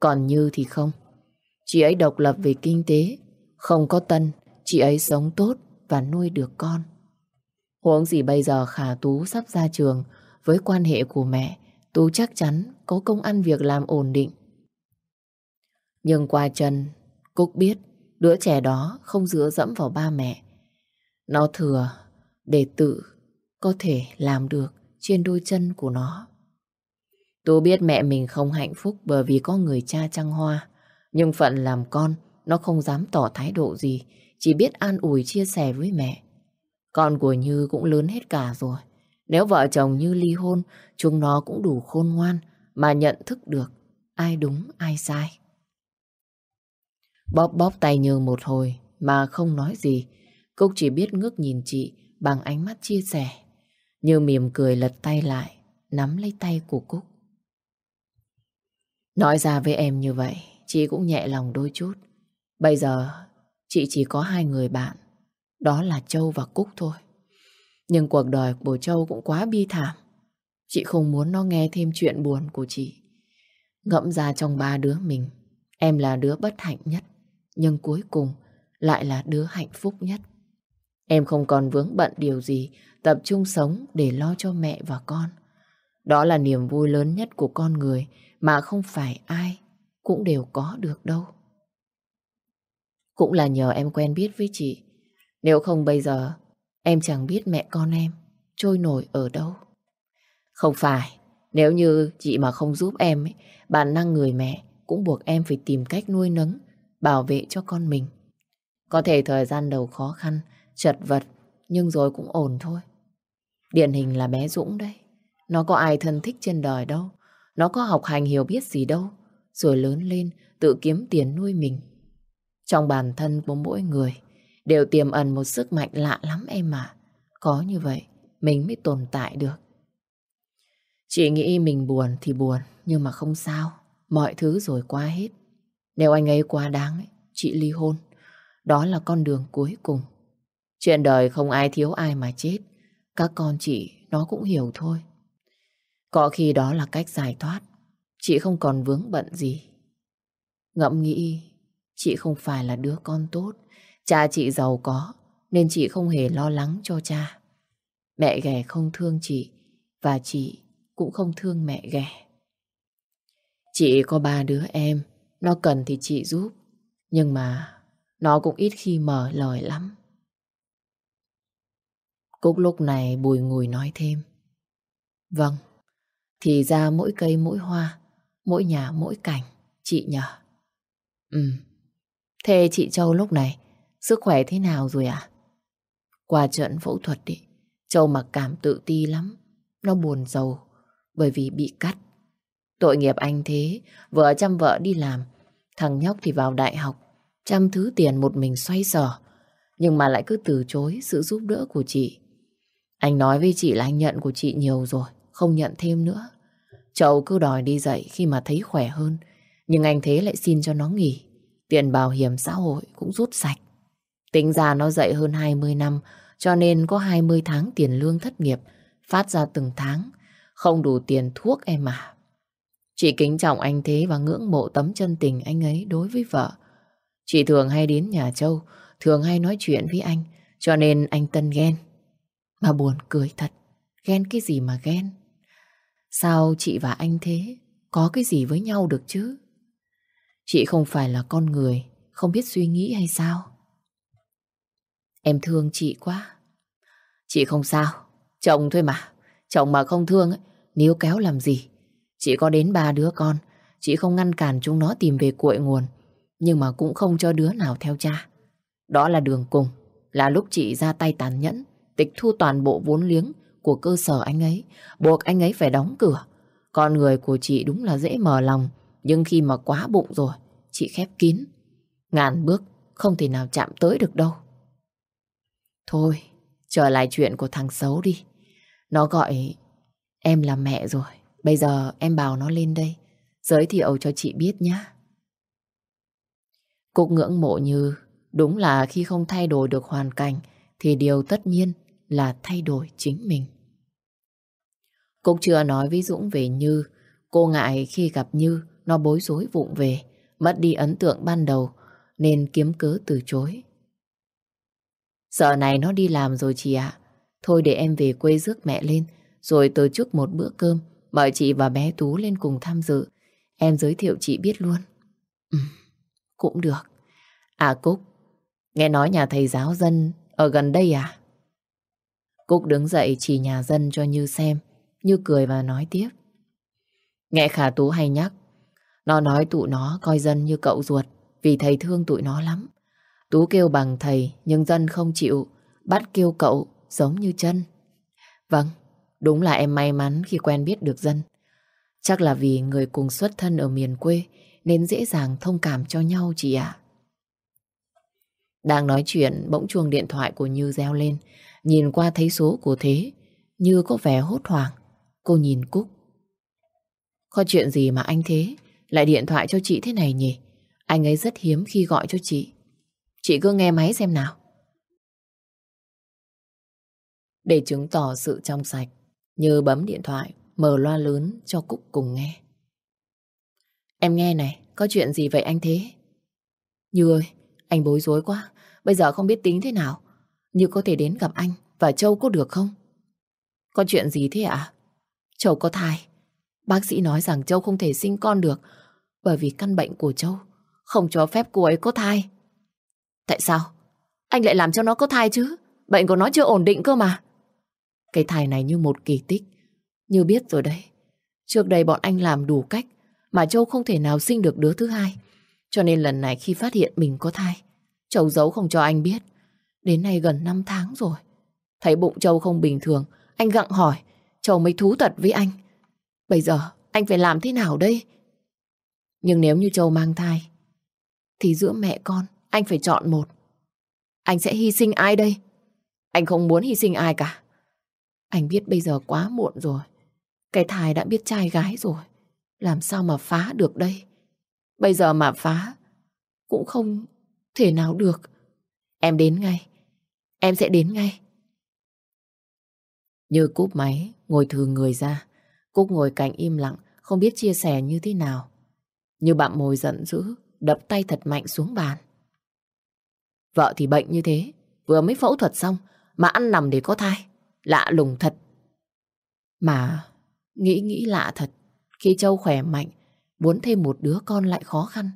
Còn Như thì không. Chị ấy độc lập về kinh tế, không có Tân, chị ấy sống tốt và nuôi được con. Huống gì bây giờ Khả Tú sắp ra trường, với quan hệ của mẹ, Tú chắc chắn có công ăn việc làm ổn định. Nhưng qua chân, Cúc biết đứa trẻ đó không dựa dẫm vào ba mẹ. Nó thừa để tự có thể làm được trên đôi chân của nó. Tú biết mẹ mình không hạnh phúc bởi vì có người cha trăng hoa. Nhưng phận làm con, nó không dám tỏ thái độ gì, chỉ biết an ủi chia sẻ với mẹ. Con của Như cũng lớn hết cả rồi. Nếu vợ chồng Như ly hôn, chúng nó cũng đủ khôn ngoan mà nhận thức được ai đúng ai sai. Bóp bóp tay Như một hồi mà không nói gì. Cúc chỉ biết ngước nhìn chị bằng ánh mắt chia sẻ. Như mỉm cười lật tay lại, nắm lấy tay của Cúc. Nói ra với em như vậy, chị cũng nhẹ lòng đôi chút. Bây giờ chị chỉ có hai người bạn, đó là Châu và Cúc thôi. Nhưng cuộc đời của Châu cũng quá bi thảm. Chị không muốn nó nghe thêm chuyện buồn của chị. Ngẫm ra trong ba đứa mình, em là đứa bất hạnh nhất, nhưng cuối cùng lại là đứa hạnh phúc nhất. Em không còn vướng bận điều gì, tập trung sống để lo cho mẹ và con. Đó là niềm vui lớn nhất của con người mà không phải ai cũng đều có được đâu. Cũng là nhờ em quen biết với chị. Nếu không bây giờ, em chẳng biết mẹ con em trôi nổi ở đâu. Không phải, nếu như chị mà không giúp em, ấy, bản năng người mẹ cũng buộc em phải tìm cách nuôi nấng, bảo vệ cho con mình. Có thể thời gian đầu khó khăn, chật vật, nhưng rồi cũng ổn thôi. Điển hình là bé Dũng đây. Nó có ai thân thích trên đời đâu. Nó có học hành hiểu biết gì đâu. Rồi lớn lên, tự kiếm tiền nuôi mình. Trong bản thân của mỗi người đều tiềm ẩn một sức mạnh lạ lắm em mà. Có như vậy, mình mới tồn tại được. Chị nghĩ mình buồn thì buồn, nhưng mà không sao. Mọi thứ rồi qua hết. Nếu anh ấy quá đáng, chị ly hôn. Đó là con đường cuối cùng. Chuyện đời không ai thiếu ai mà chết. Các con chị nó cũng hiểu thôi. Có khi đó là cách giải thoát. Chị không còn vướng bận gì. Ngẫm nghĩ Chị không phải là đứa con tốt. Cha chị giàu có, nên chị không hề lo lắng cho cha. Mẹ ghẻ không thương chị, và chị cũng không thương mẹ ghẻ. Chị có ba đứa em, nó cần thì chị giúp. Nhưng mà nó cũng ít khi mở lời lắm. Cúc lúc này bùi ngùi nói thêm. Vâng, thì ra mỗi cây mỗi hoa, mỗi nhà mỗi cảnh, chị nhờ. Ừ, Thế chị Châu lúc này, sức khỏe thế nào rồi à? Qua trận phẫu thuật đi, Châu mặc cảm tự ti lắm. Nó buồn giàu bởi vì bị cắt. Tội nghiệp anh thế, vợ chăm vợ đi làm, thằng nhóc thì vào đại học, chăm thứ tiền một mình xoay sở, nhưng mà lại cứ từ chối sự giúp đỡ của chị. Anh nói với chị là anh nhận của chị nhiều rồi, không nhận thêm nữa. Châu cứ đòi đi dạy khi mà thấy khỏe hơn, nhưng anh thế lại xin cho nó nghỉ. Tiền bảo hiểm xã hội cũng rút sạch. Tính ra nó dậy hơn 20 năm, cho nên có 20 tháng tiền lương thất nghiệp phát ra từng tháng, không đủ tiền thuốc em mà. Chị kính trọng anh thế và ngưỡng mộ tấm chân tình anh ấy đối với vợ. Chị thường hay đến nhà Châu, thường hay nói chuyện với anh, cho nên anh Tân ghen. Mà buồn cười thật, ghen cái gì mà ghen? Sao chị và anh thế có cái gì với nhau được chứ? Chị không phải là con người, không biết suy nghĩ hay sao? Em thương chị quá. Chị không sao, chồng thôi mà. Chồng mà không thương, ấy, níu kéo làm gì? Chị có đến ba đứa con, chị không ngăn cản chúng nó tìm về cội nguồn, nhưng mà cũng không cho đứa nào theo cha. Đó là đường cùng, là lúc chị ra tay tàn nhẫn, tịch thu toàn bộ vốn liếng của cơ sở anh ấy, buộc anh ấy phải đóng cửa. Con người của chị đúng là dễ mở lòng, nhưng khi mà quá bụng rồi, chị khép kín. Ngàn bước không thể nào chạm tới được đâu. Thôi, trở lại chuyện của thằng xấu đi. Nó gọi em là mẹ rồi. Bây giờ em bảo nó lên đây, giới thiệu cho chị biết nhé. Cúc ngưỡng mộ như đúng là khi không thay đổi được hoàn cảnh thì điều tất nhiên là thay đổi chính mình. Cúc chưa nói với Dũng về Như, cô ngại khi gặp Như nó bối rối vụng về, mất đi ấn tượng ban đầu nên kiếm cớ từ chối. Giờ này nó đi làm rồi chị ạ. Thôi để em về quê rước mẹ lên rồi tổ chức một bữa cơm mời chị và bé Tú lên cùng tham dự. Em giới thiệu chị biết luôn. Ừ, cũng được. À Cúc, nghe nói nhà thầy giáo dân ở gần đây à? Cúc đứng dậy chỉ nhà dân cho Như xem. Như cười và nói tiếp. Nghe Khả Tú hay nhắc. Nó nói tụi nó coi dân như cậu ruột vì thầy thương tụi nó lắm. Tú kêu bằng thầy nhưng dân không chịu. Bắt kêu cậu giống như chân. Vâng, đúng là em may mắn khi quen biết được dân. Chắc là vì người cùng xuất thân ở miền quê nên dễ dàng thông cảm cho nhau chị ạ. Đang nói chuyện, bỗng chuông điện thoại của Như reo lên. Nhìn qua thấy số của Thế, Như có vẻ hốt hoảng. Cô nhìn Cúc. Có chuyện gì mà anh Thế lại điện thoại cho chị thế này nhỉ? Anh ấy rất hiếm khi gọi cho chị. Chị cứ nghe máy xem nào. Để chứng tỏ sự trong sạch, Như bấm điện thoại, mở loa lớn cho Cúc cùng nghe. Em nghe này, có chuyện gì vậy anh Thế? Như ơi, anh bối rối quá. Bây giờ không biết tính thế nào. Như có thể đến gặp anh và Châu có được không? Có chuyện gì thế ạ? À? Châu có thai. Bác sĩ nói rằng Châu không thể sinh con được bởi vì căn bệnh của Châu không cho phép cô ấy có thai. Tại sao? Anh lại làm cho nó có thai chứ? Bệnh của nó chưa ổn định cơ mà. Cái thai này như một kỳ tích. Như biết rồi đấy. Trước đây bọn anh làm đủ cách mà Châu không thể nào sinh được đứa thứ hai. Cho nên lần này khi phát hiện mình có thai, Châu giấu không cho anh biết. Đến nay gần 5 tháng rồi. Thấy bụng Châu không bình thường, anh gặng hỏi, Châu mới thú thật với anh. Bây giờ anh phải làm thế nào đây? Nhưng nếu như Châu mang thai, thì giữa mẹ con, anh phải chọn một. Anh sẽ hy sinh ai đây? Anh không muốn hy sinh ai cả. Anh biết bây giờ quá muộn rồi. Cái thai đã biết trai gái rồi. Làm sao mà phá được đây? Bây giờ mà phá, cũng không thể nào được. Em đến ngay. Em sẽ đến ngay. Như cúp máy, ngồi thừa người ra. Cúc ngồi cạnh im lặng, không biết chia sẻ như thế nào. Như bạn mồi giận dữ, đập tay thật mạnh xuống bàn. Vợ thì bệnh như thế, vừa mới phẫu thuật xong, mà ăn nằm để có thai. Lạ lùng thật. Mà nghĩ nghĩ lạ thật, khi Châu khỏe mạnh, muốn thêm một đứa con lại khó khăn.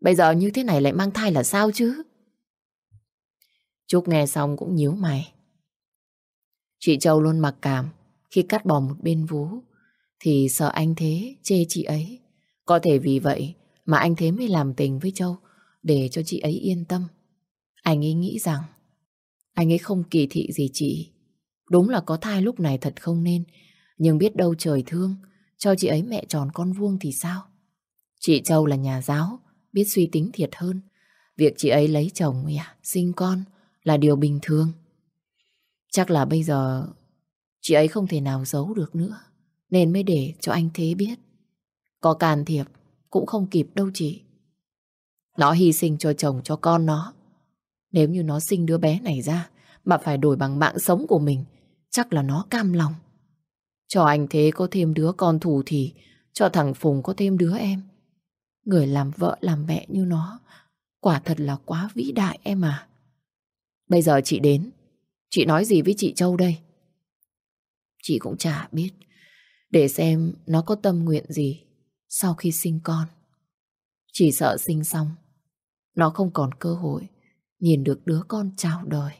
Bây giờ như thế này lại mang thai là sao chứ? Trúc nghe xong cũng nhíu mày. Chị Châu luôn mặc cảm khi cắt bỏ một bên vú thì sợ anh Thế chê chị ấy. Có thể vì vậy mà anh Thế mới làm tình với Châu để cho chị ấy yên tâm. Anh ấy nghĩ rằng anh ấy không kỳ thị gì chị. Đúng là có thai lúc này thật không nên nhưng biết đâu trời thương cho chị ấy mẹ tròn con vuông thì sao? Chị Châu là nhà giáo biết suy tính thiệt hơn. Việc chị ấy lấy chồng à, sinh con là điều bình thường. Chắc là bây giờ chị ấy không thể nào giấu được nữa. Nên mới để cho anh Thế biết. Có can thiệp cũng không kịp đâu chị. Nó hy sinh cho chồng cho con nó. Nếu như nó sinh đứa bé này ra mà phải đổi bằng mạng sống của mình, chắc là nó cam lòng. Cho anh thế có thêm đứa con thủ thì cho thằng Phùng có thêm đứa em. Người làm vợ làm mẹ như nó, quả thật là quá vĩ đại em à. Bây giờ chị đến, chị nói gì với chị Châu đây? Chị cũng chả biết, để xem nó có tâm nguyện gì sau khi sinh con. Chỉ sợ sinh xong, nó không còn cơ hội nhìn được đứa con chào đời.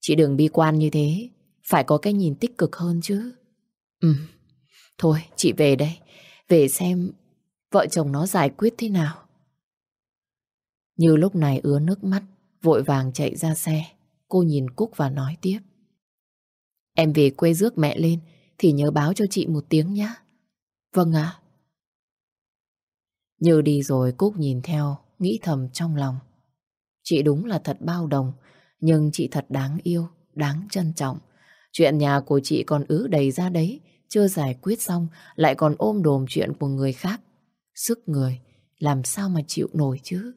Chị đừng bi quan như thế, phải có cái nhìn tích cực hơn chứ. Ừ, thôi chị về đây, về xem vợ chồng nó giải quyết thế nào. Như lúc này ứa nước mắt, vội vàng chạy ra xe. Cô nhìn Cúc và nói tiếp. Em về quê rước mẹ lên, thì nhớ báo cho chị một tiếng nhé. Vâng ạ. Như đi rồi Cúc nhìn theo, nghĩ thầm trong lòng. Chị đúng là thật bao đồng, nhưng chị thật đáng yêu, đáng trân trọng. Chuyện nhà của chị còn ứ đầy ra đấy, chưa giải quyết xong, lại còn ôm đồm chuyện của người khác. Sức người, làm sao mà chịu nổi chứ?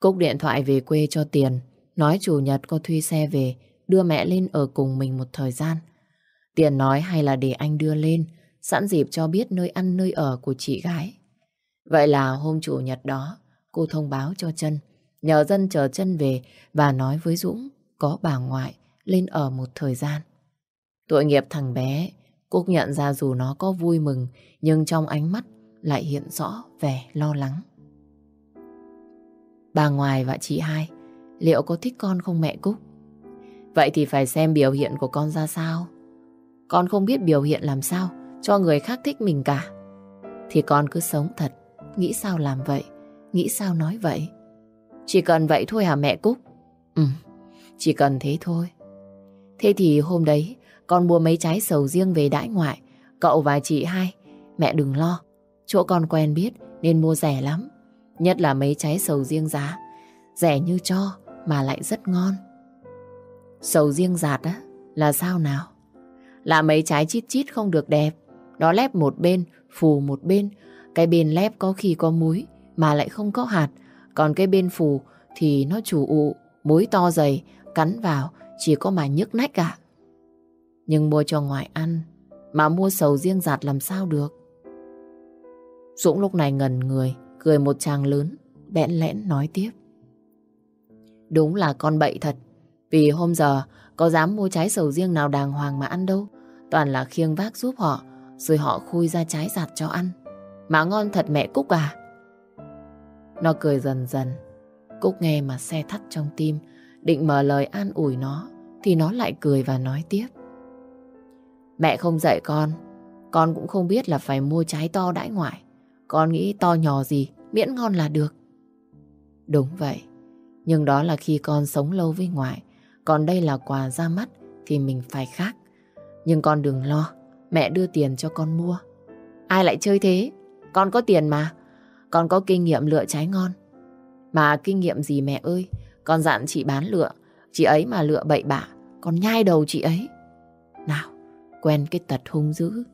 Cúc điện thoại về quê cho tiền, nói chủ nhật có thuê xe về, đưa mẹ lên ở cùng mình một thời gian. Tiền nói hay là để anh đưa lên, sẵn dịp cho biết nơi ăn nơi ở của chị gái. Vậy là hôm chủ nhật đó, cô thông báo cho chân nhờ dân chờ chân về và nói với Dũng có bà ngoại lên ở một thời gian. Tội nghiệp thằng bé, Cúc nhận ra dù nó có vui mừng, nhưng trong ánh mắt lại hiện rõ vẻ lo lắng. Bà ngoài và chị hai, liệu có thích con không mẹ Cúc? Vậy thì phải xem biểu hiện của con ra sao. Con không biết biểu hiện làm sao cho người khác thích mình cả. Thì con cứ sống thật, nghĩ sao làm vậy, nghĩ sao nói vậy. Chỉ cần vậy thôi hả mẹ Cúc? Ừ, chỉ cần thế thôi. Thế thì hôm đấy, con mua mấy trái sầu riêng về đãi ngoại. Cậu và chị hai, mẹ đừng lo. Chỗ con quen biết nên mua rẻ lắm. Nhất là mấy trái sầu riêng giá. Rẻ như cho mà lại rất ngon. Sầu riêng giạt á, là sao nào? Là mấy trái chít chít không được đẹp. Nó lép một bên, phù một bên. Cái bên lép có khi có muối mà lại không có hạt. Còn cái bên phù thì nó chủ ụ, muối to dày, cắn vào chỉ có mà nhức nách cả. Nhưng mua cho ngoài ăn, mà mua sầu riêng giạt làm sao được. Dũng lúc này ngần người, cười một chàng lớn, bẽn lẽn nói tiếp. Đúng là con bậy thật, vì hôm giờ có dám mua trái sầu riêng nào đàng hoàng mà ăn đâu. Toàn là khiêng vác giúp họ, rồi họ khui ra trái giặt cho ăn. Mà ngon thật mẹ Cúc à. Nó cười dần dần. Cúc nghe mà xe thắt trong tim, định mở lời an ủi nó, thì nó lại cười và nói tiếp. Mẹ không dạy con, con cũng không biết là phải mua trái to đãi ngoại. Con nghĩ to nhỏ gì, miễn ngon là được. Đúng vậy, nhưng đó là khi con sống lâu với ngoại, còn đây là quà ra mắt thì mình phải khác. Nhưng con đừng lo, mẹ đưa tiền cho con mua. Ai lại chơi thế? Con có tiền mà. Con có kinh nghiệm lựa trái ngon. Mà kinh nghiệm gì mẹ ơi, con dặn chị bán lựa. Chị ấy mà lựa bậy bạ, con nhai đầu chị ấy. Nào, quen cái tật hung dữ.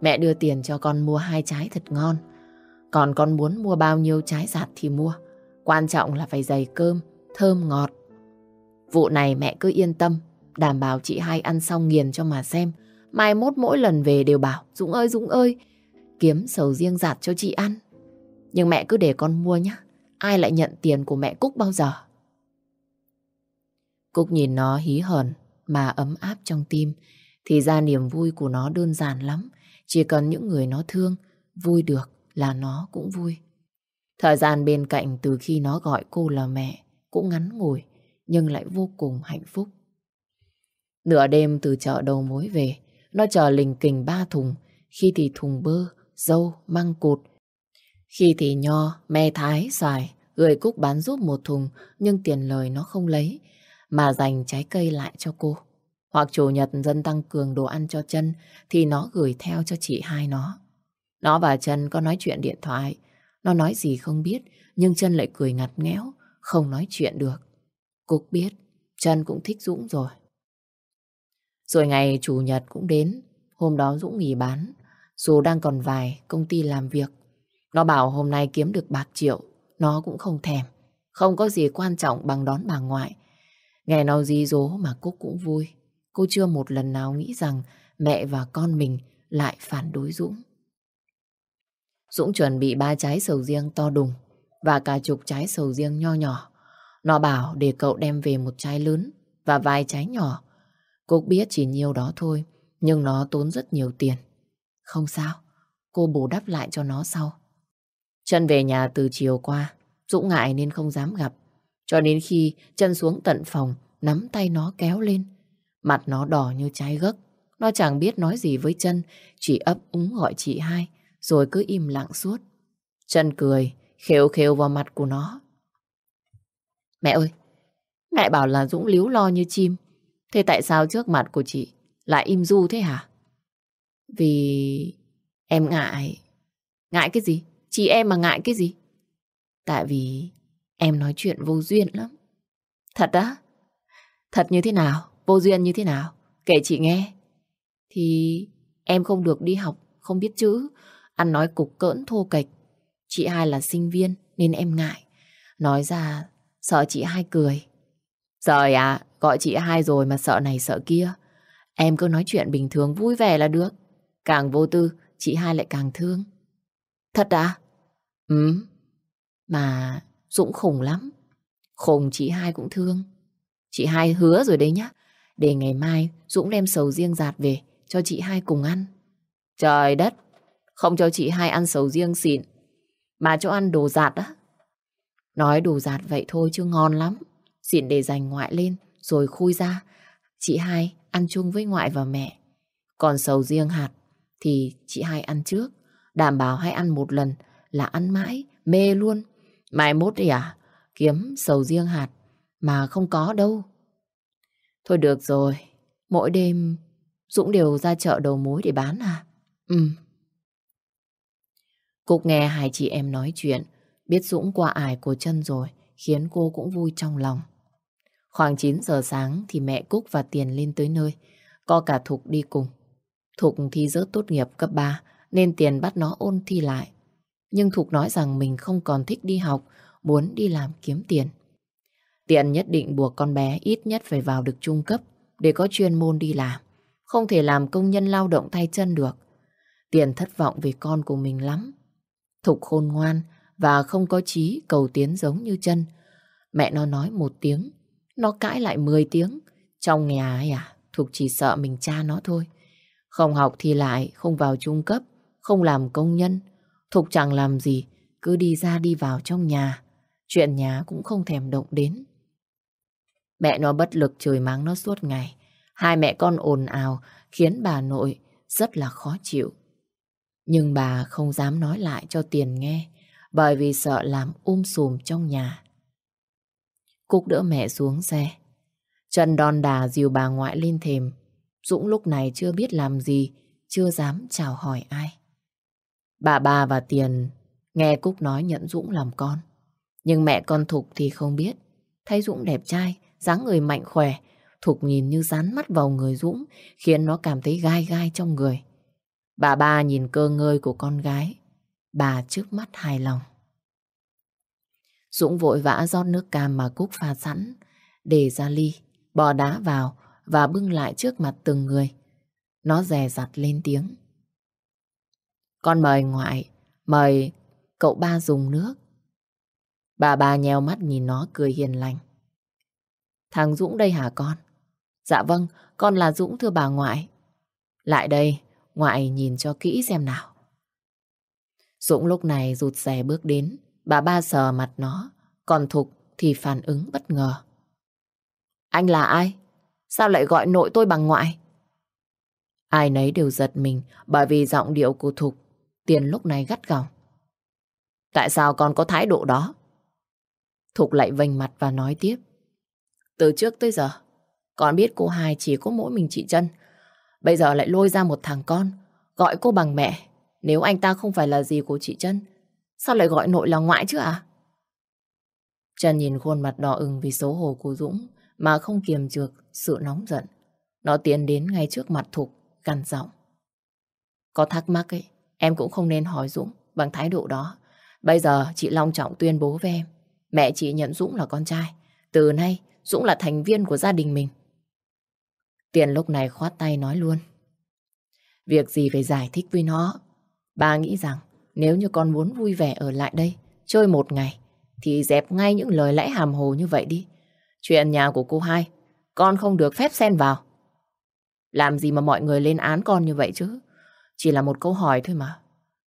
Mẹ đưa tiền cho con mua hai trái thật ngon. Còn con muốn mua bao nhiêu trái giạt thì mua. Quan trọng là phải dày cơm, thơm ngọt. Vụ này mẹ cứ yên tâm, đảm bảo chị hai ăn xong nghiền cho mà xem. Mai mốt mỗi lần về đều bảo, Dũng ơi Dũng ơi, kiếm sầu riêng giạt cho chị ăn. Nhưng mẹ cứ để con mua nhé, ai lại nhận tiền của mẹ Cúc bao giờ. Cúc nhìn nó hí hờn mà ấm áp trong tim, thì ra niềm vui của nó đơn giản lắm. Chỉ cần những người nó thương, vui được là nó cũng vui. Thời gian bên cạnh từ khi nó gọi cô là mẹ cũng ngắn ngủi, nhưng lại vô cùng hạnh phúc. Nửa đêm từ chợ đầu mối về, nó chờ lình kình ba thùng, khi thì thùng bơ, dâu, măng cụt. Khi thì nho, me thái, xoài, gửi Cúc bán giúp một thùng, nhưng tiền lời nó không lấy, mà dành trái cây lại cho cô. Hoặc chủ nhật dân tăng cường đồ ăn cho chân thì nó gửi theo cho chị hai nó. Nó và chân có nói chuyện điện thoại. Nó nói gì không biết, nhưng chân lại cười ngặt nghẽo, không nói chuyện được. Cúc biết, chân cũng thích Dũng rồi. Rồi ngày chủ nhật cũng đến, hôm đó Dũng nghỉ bán, dù đang còn vài công ty làm việc. Nó bảo hôm nay kiếm được bạc triệu, nó cũng không thèm. Không có gì quan trọng bằng đón bà ngoại. Nghe nó dí dố mà Cúc cũng vui. Cô chưa một lần nào nghĩ rằng mẹ và con mình lại phản đối Dũng. Dũng chuẩn bị ba trái sầu riêng to đùng và cả chục trái sầu riêng nho nhỏ. Nó bảo để cậu đem về một trái lớn và vài trái nhỏ. Cúc biết chỉ nhiều đó thôi, nhưng nó tốn rất nhiều tiền. Không sao, cô bù đắp lại cho nó sau. Chân về nhà từ chiều qua, Dũng ngại nên không dám gặp. Cho đến khi chân xuống tận phòng, nắm tay nó kéo lên. Mặt nó đỏ như trái gấc. Nó chẳng biết nói gì với chân, chỉ ấp úng gọi chị hai, rồi cứ im lặng suốt. Chân cười, khều khều vào mặt của nó. Mẹ ơi, mẹ bảo là Dũng líu lo như chim. Thế tại sao trước mặt của chị lại im du thế hả? Vì em ngại. Ngại cái gì? Chị em mà ngại cái gì? Tại vì em nói chuyện vô duyên lắm. Thật á? Thật như thế nào? Vô duyên như thế nào? Kể chị nghe. Thì em không được đi học, không biết chữ. Ăn nói cục cỡn thô kệch. Chị hai là sinh viên nên em ngại. Nói ra sợ chị hai cười. Rồi à, gọi chị hai rồi mà sợ này sợ kia. Em cứ nói chuyện bình thường vui vẻ là được. Càng vô tư, chị hai lại càng thương. Thật à? Ừ. Mà Dũng khủng lắm. Khùng chị hai cũng thương. Chị hai hứa rồi đấy nhá. Để ngày mai Dũng đem sầu riêng giạt về cho chị hai cùng ăn. Trời đất, không cho chị hai ăn sầu riêng xịn, mà cho ăn đồ giạt á. Nói đồ giạt vậy thôi chứ ngon lắm. Xịn để dành ngoại lên, rồi khui ra. Chị hai ăn chung với ngoại và mẹ. Còn sầu riêng hạt thì chị hai ăn trước. Đảm bảo hay ăn một lần là ăn mãi, mê luôn. Mai mốt đi à? Kiếm sầu riêng hạt mà không có đâu. Thôi được rồi, mỗi đêm Dũng đều ra chợ đầu mối để bán à? Ừ. Cúc nghe hai chị em nói chuyện, biết Dũng qua ải của chân rồi, khiến cô cũng vui trong lòng. Khoảng 9 giờ sáng thì mẹ Cúc và Tiền lên tới nơi, có cả Thục đi cùng. Thục thi rớt tốt nghiệp cấp 3, nên Tiền bắt nó ôn thi lại. Nhưng Thục nói rằng mình không còn thích đi học, muốn đi làm kiếm tiền. Tiền nhất định buộc con bé ít nhất phải vào được trung cấp để có chuyên môn đi làm. Không thể làm công nhân lao động tay chân được. Tiền thất vọng về con của mình lắm. Thục khôn ngoan và không có trí cầu tiến giống như chân. Mẹ nó nói một tiếng, nó cãi lại mười tiếng. Trong nhà ấy à, Thục chỉ sợ mình cha nó thôi. Không học thì lại, không vào trung cấp, không làm công nhân. Thục chẳng làm gì, cứ đi ra đi vào trong nhà. Chuyện nhà cũng không thèm động đến. Mẹ nó bất lực chửi mắng nó suốt ngày. Hai mẹ con ồn ào khiến bà nội rất là khó chịu. Nhưng bà không dám nói lại cho tiền nghe bởi vì sợ làm um sùm trong nhà. Cúc đỡ mẹ xuống xe. Trần đòn đà dìu bà ngoại lên thềm. Dũng lúc này chưa biết làm gì, chưa dám chào hỏi ai. Bà bà và Tiền nghe Cúc nói nhận Dũng làm con. Nhưng mẹ con Thục thì không biết. Thấy Dũng đẹp trai, dáng người mạnh khỏe, Thục nhìn như dán mắt vào người Dũng, khiến nó cảm thấy gai gai trong người. Bà ba nhìn cơ ngơi của con gái, bà trước mắt hài lòng. Dũng vội vã rót nước cam mà Cúc pha sẵn, để ra ly, bỏ đá vào và bưng lại trước mặt từng người. Nó rè rặt lên tiếng. Con mời ngoại, mời cậu ba dùng nước. Bà ba nheo mắt nhìn nó cười hiền lành. Thằng Dũng đây hả con? Dạ vâng, con là Dũng thưa bà ngoại. Lại đây, ngoại nhìn cho kỹ xem nào. Dũng lúc này rụt rè bước đến, bà ba sờ mặt nó, còn Thục thì phản ứng bất ngờ. Anh là ai? Sao lại gọi nội tôi bằng ngoại? Ai nấy đều giật mình bởi vì giọng điệu của Thục tiền lúc này gắt gỏng. Tại sao con có thái độ đó? Thục lại vênh mặt và nói tiếp. Từ trước tới giờ, con biết cô hai chỉ có mỗi mình chị chân. Bây giờ lại lôi ra một thằng con, gọi cô bằng mẹ. Nếu anh ta không phải là gì của chị chân, sao lại gọi nội là ngoại chứ à? Trần nhìn khuôn mặt đỏ ửng vì xấu hổ của Dũng mà không kiềm được sự nóng giận. Nó tiến đến ngay trước mặt Thục, gằn giọng. Có thắc mắc ấy, em cũng không nên hỏi Dũng bằng thái độ đó. Bây giờ chị long trọng tuyên bố với em. Mẹ chị nhận Dũng là con trai. Từ nay, Dũng là thành viên của gia đình mình. Tiền lúc này khoát tay nói luôn. Việc gì phải giải thích với nó. Ba nghĩ rằng nếu như con muốn vui vẻ ở lại đây, chơi một ngày, thì dẹp ngay những lời lẽ hàm hồ như vậy đi. Chuyện nhà của cô hai, con không được phép xen vào. Làm gì mà mọi người lên án con như vậy chứ? Chỉ là một câu hỏi thôi mà.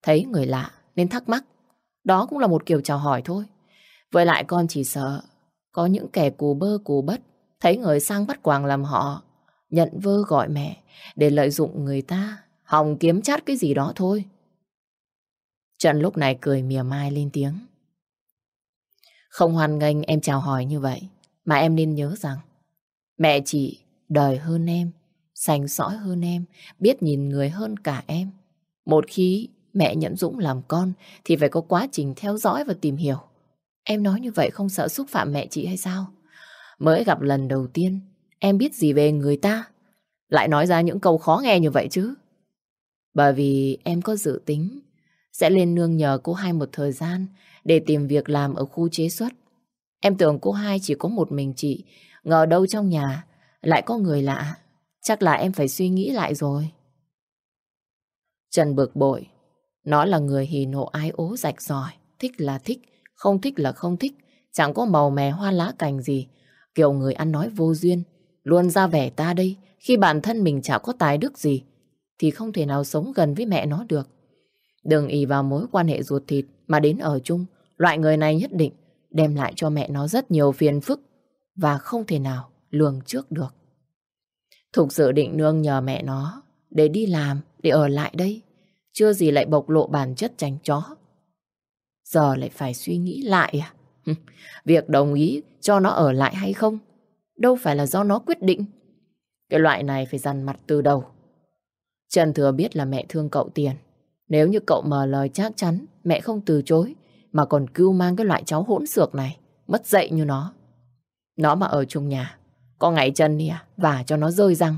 Thấy người lạ nên thắc mắc. Đó cũng là một kiểu chào hỏi thôi. Với lại con chỉ sợ có những kẻ cù bơ cù bất thấy người sang bắt quàng làm họ nhận vơ gọi mẹ để lợi dụng người ta hòng kiếm chát cái gì đó thôi. Trần lúc này cười mỉa mai lên tiếng. Không hoan nghênh em chào hỏi như vậy mà em nên nhớ rằng mẹ chị đời hơn em, sành sõi hơn em, biết nhìn người hơn cả em. Một khi mẹ nhận Dũng làm con thì phải có quá trình theo dõi và tìm hiểu. Em nói như vậy không sợ xúc phạm mẹ chị hay sao? Mới gặp lần đầu tiên, em biết gì về người ta? Lại nói ra những câu khó nghe như vậy chứ? Bởi vì em có dự tính sẽ lên nương nhờ cô hai một thời gian để tìm việc làm ở khu chế xuất. Em tưởng cô hai chỉ có một mình chị, ngờ đâu trong nhà lại có người lạ. Chắc là em phải suy nghĩ lại rồi. Trần bực bội, nó là người hì nộ ái ố rạch ròi, thích là thích, không thích là không thích, chẳng có màu mè hoa lá cành gì. Kiểu người ăn nói vô duyên, luôn ra vẻ ta đây, khi bản thân mình chả có tài đức gì, thì không thể nào sống gần với mẹ nó được. Đừng ý vào mối quan hệ ruột thịt mà đến ở chung, loại người này nhất định đem lại cho mẹ nó rất nhiều phiền phức và không thể nào lường trước được. Thục sự định nương nhờ mẹ nó để đi làm, để ở lại đây. Chưa gì lại bộc lộ bản chất chành chó. Giờ lại phải suy nghĩ lại à? Việc đồng ý cho nó ở lại hay không? Đâu phải là do nó quyết định. Cái loại này phải dằn mặt từ đầu. Trần Thừa biết là mẹ thương cậu tiền. Nếu như cậu mở lời chắc chắn, mẹ không từ chối, mà còn cứu mang cái loại cháu hỗn xược này, mất dạy như nó. Nó mà ở chung nhà, có ngày chân đi à, và cho nó rơi răng.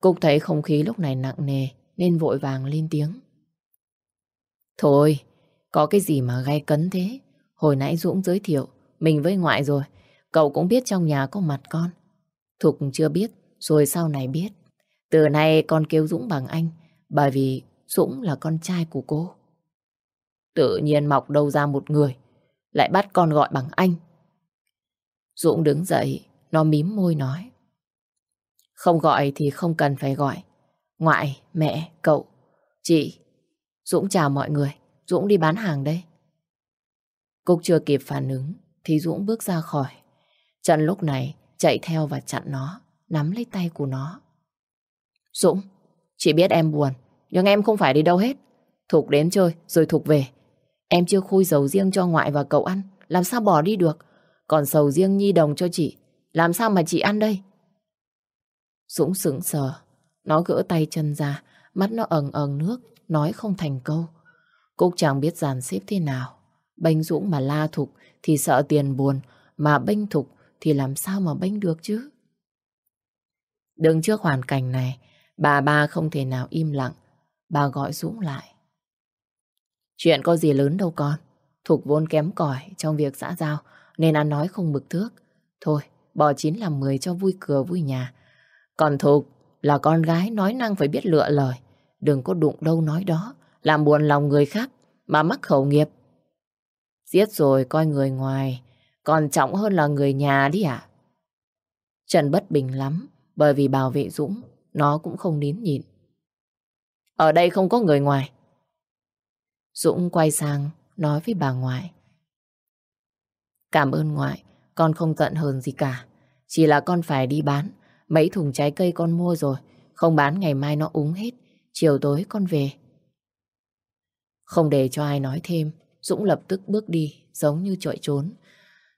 Cúc thấy không khí lúc này nặng nề, nên vội vàng lên tiếng. Thôi, có cái gì mà gay cấn thế? Hồi nãy Dũng giới thiệu, mình với ngoại rồi, cậu cũng biết trong nhà có mặt con. Thục chưa biết, rồi sau này biết. Từ nay con kêu Dũng bằng anh, bởi vì Dũng là con trai của cô. Tự nhiên mọc đâu ra một người, lại bắt con gọi bằng anh. Dũng đứng dậy, nó mím môi nói. Không gọi thì không cần phải gọi. Ngoại, mẹ, cậu, chị. Dũng chào mọi người, Dũng đi bán hàng đây. Cúc chưa kịp phản ứng thì Dũng bước ra khỏi. Trần lúc này chạy theo và chặn nó, nắm lấy tay của nó. Dũng, chị biết em buồn, nhưng em không phải đi đâu hết. Thục đến chơi, rồi Thục về. Em chưa khui dầu riêng cho ngoại và cậu ăn, làm sao bỏ đi được. Còn sầu riêng nhi đồng cho chị, làm sao mà chị ăn đây? Dũng sững sờ, nó gỡ tay chân ra, mắt nó ẩn ẩn nước, nói không thành câu. Cúc chẳng biết dàn xếp thế nào. Bênh Dũng mà la thục thì sợ tiền buồn, mà bênh thục thì làm sao mà bênh được chứ? Đứng trước hoàn cảnh này, bà ba không thể nào im lặng. Bà gọi Dũng lại. Chuyện có gì lớn đâu con. Thục vốn kém cỏi trong việc xã giao, nên ăn nói không bực thước. Thôi, bỏ chín làm mười cho vui cửa vui nhà. Còn Thục là con gái nói năng phải biết lựa lời. Đừng có đụng đâu nói đó, làm buồn lòng người khác mà mắc khẩu nghiệp. Giết rồi coi người ngoài, còn trọng hơn là người nhà đi ạ. Trần bất bình lắm, bởi vì bảo vệ Dũng, nó cũng không nín nhịn. Ở đây không có người ngoài. Dũng quay sang, nói với bà ngoại. Cảm ơn ngoại, con không giận hờn gì cả. Chỉ là con phải đi bán. Mấy thùng trái cây con mua rồi, không bán ngày mai nó úng hết. Chiều tối con về. Không để cho ai nói thêm, Dũng lập tức bước đi, giống như chạy trốn.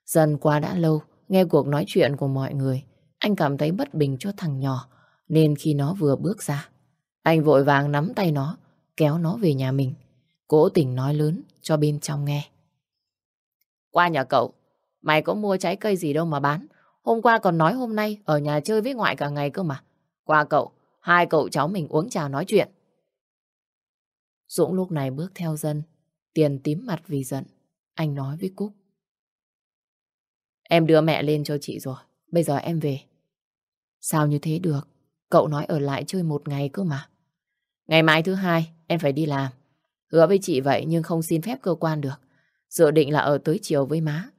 Dần qua đã lâu, nghe cuộc nói chuyện của mọi người, anh cảm thấy bất bình cho thằng nhỏ, nên khi nó vừa bước ra, anh vội vàng nắm tay nó, kéo nó về nhà mình, cố tình nói lớn cho bên trong nghe. Qua nhà cậu, mày có mua trái cây gì đâu mà bán, hôm qua còn nói hôm nay ở nhà chơi với ngoại cả ngày cơ mà. Qua cậu, hai cậu cháu mình uống trà nói chuyện. Dũng lúc này bước theo dân, Tiền tím mặt vì giận. Anh nói với Cúc. Em đưa mẹ lên cho chị rồi. Bây giờ em về. Sao như thế được? Cậu nói ở lại chơi một ngày cơ mà. Ngày mai thứ hai, em phải đi làm. Hứa với chị vậy nhưng không xin phép cơ quan được. Dự định là ở tới chiều với má.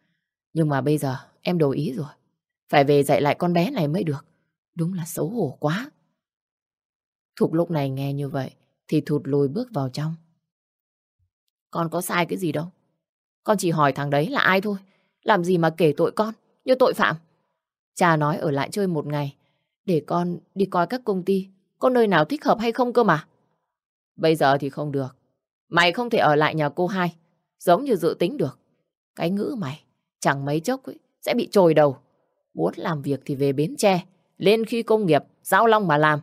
Nhưng mà bây giờ em đổi ý rồi. Phải về dạy lại con bé này mới được. Đúng là xấu hổ quá. Thục lúc này nghe như vậy thì thụt lùi bước vào trong. Con có sai cái gì đâu. Con chỉ hỏi thằng đấy là ai thôi. Làm gì mà kể tội con, như tội phạm. Cha nói ở lại chơi một ngày, để con đi coi các công ty, có nơi nào thích hợp hay không cơ mà. Bây giờ thì không được. Mày không thể ở lại nhà cô hai, giống như dự tính được. Cái ngữ mày, chẳng mấy chốc ấy, sẽ bị trồi đầu. Muốn làm việc thì về Bến Tre, lên khi công nghiệp, giao long mà làm.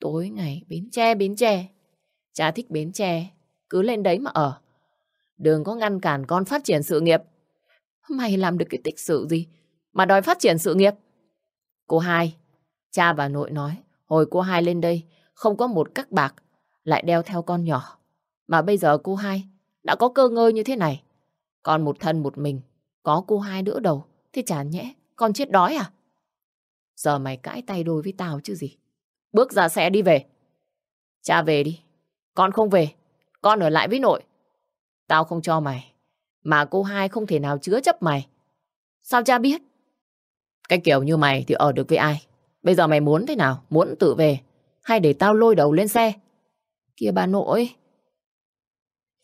Tối ngày Bến Tre, Bến Tre. Cha thích Bến Tre, cứ lên đấy mà ở. Đừng có ngăn cản con phát triển sự nghiệp. Mày làm được cái tích sự gì mà đòi phát triển sự nghiệp? Cô hai, cha và nội nói, hồi cô hai lên đây, không có một các bạc, lại đeo theo con nhỏ. Mà bây giờ cô hai đã có cơ ngơi như thế này. Còn một thân một mình, có cô hai đỡ đầu, thì chả nhẽ, con chết đói à? Giờ mày cãi tay đôi với tao chứ gì. Bước ra xe đi về. Cha về đi. Con không về. Con ở lại với nội. Tao không cho mày. Mà cô hai không thể nào chứa chấp mày. Sao cha biết? Cái kiểu như mày thì ở được với ai? Bây giờ mày muốn thế nào? Muốn tự về? Hay để tao lôi đầu lên xe? Kìa bà nội.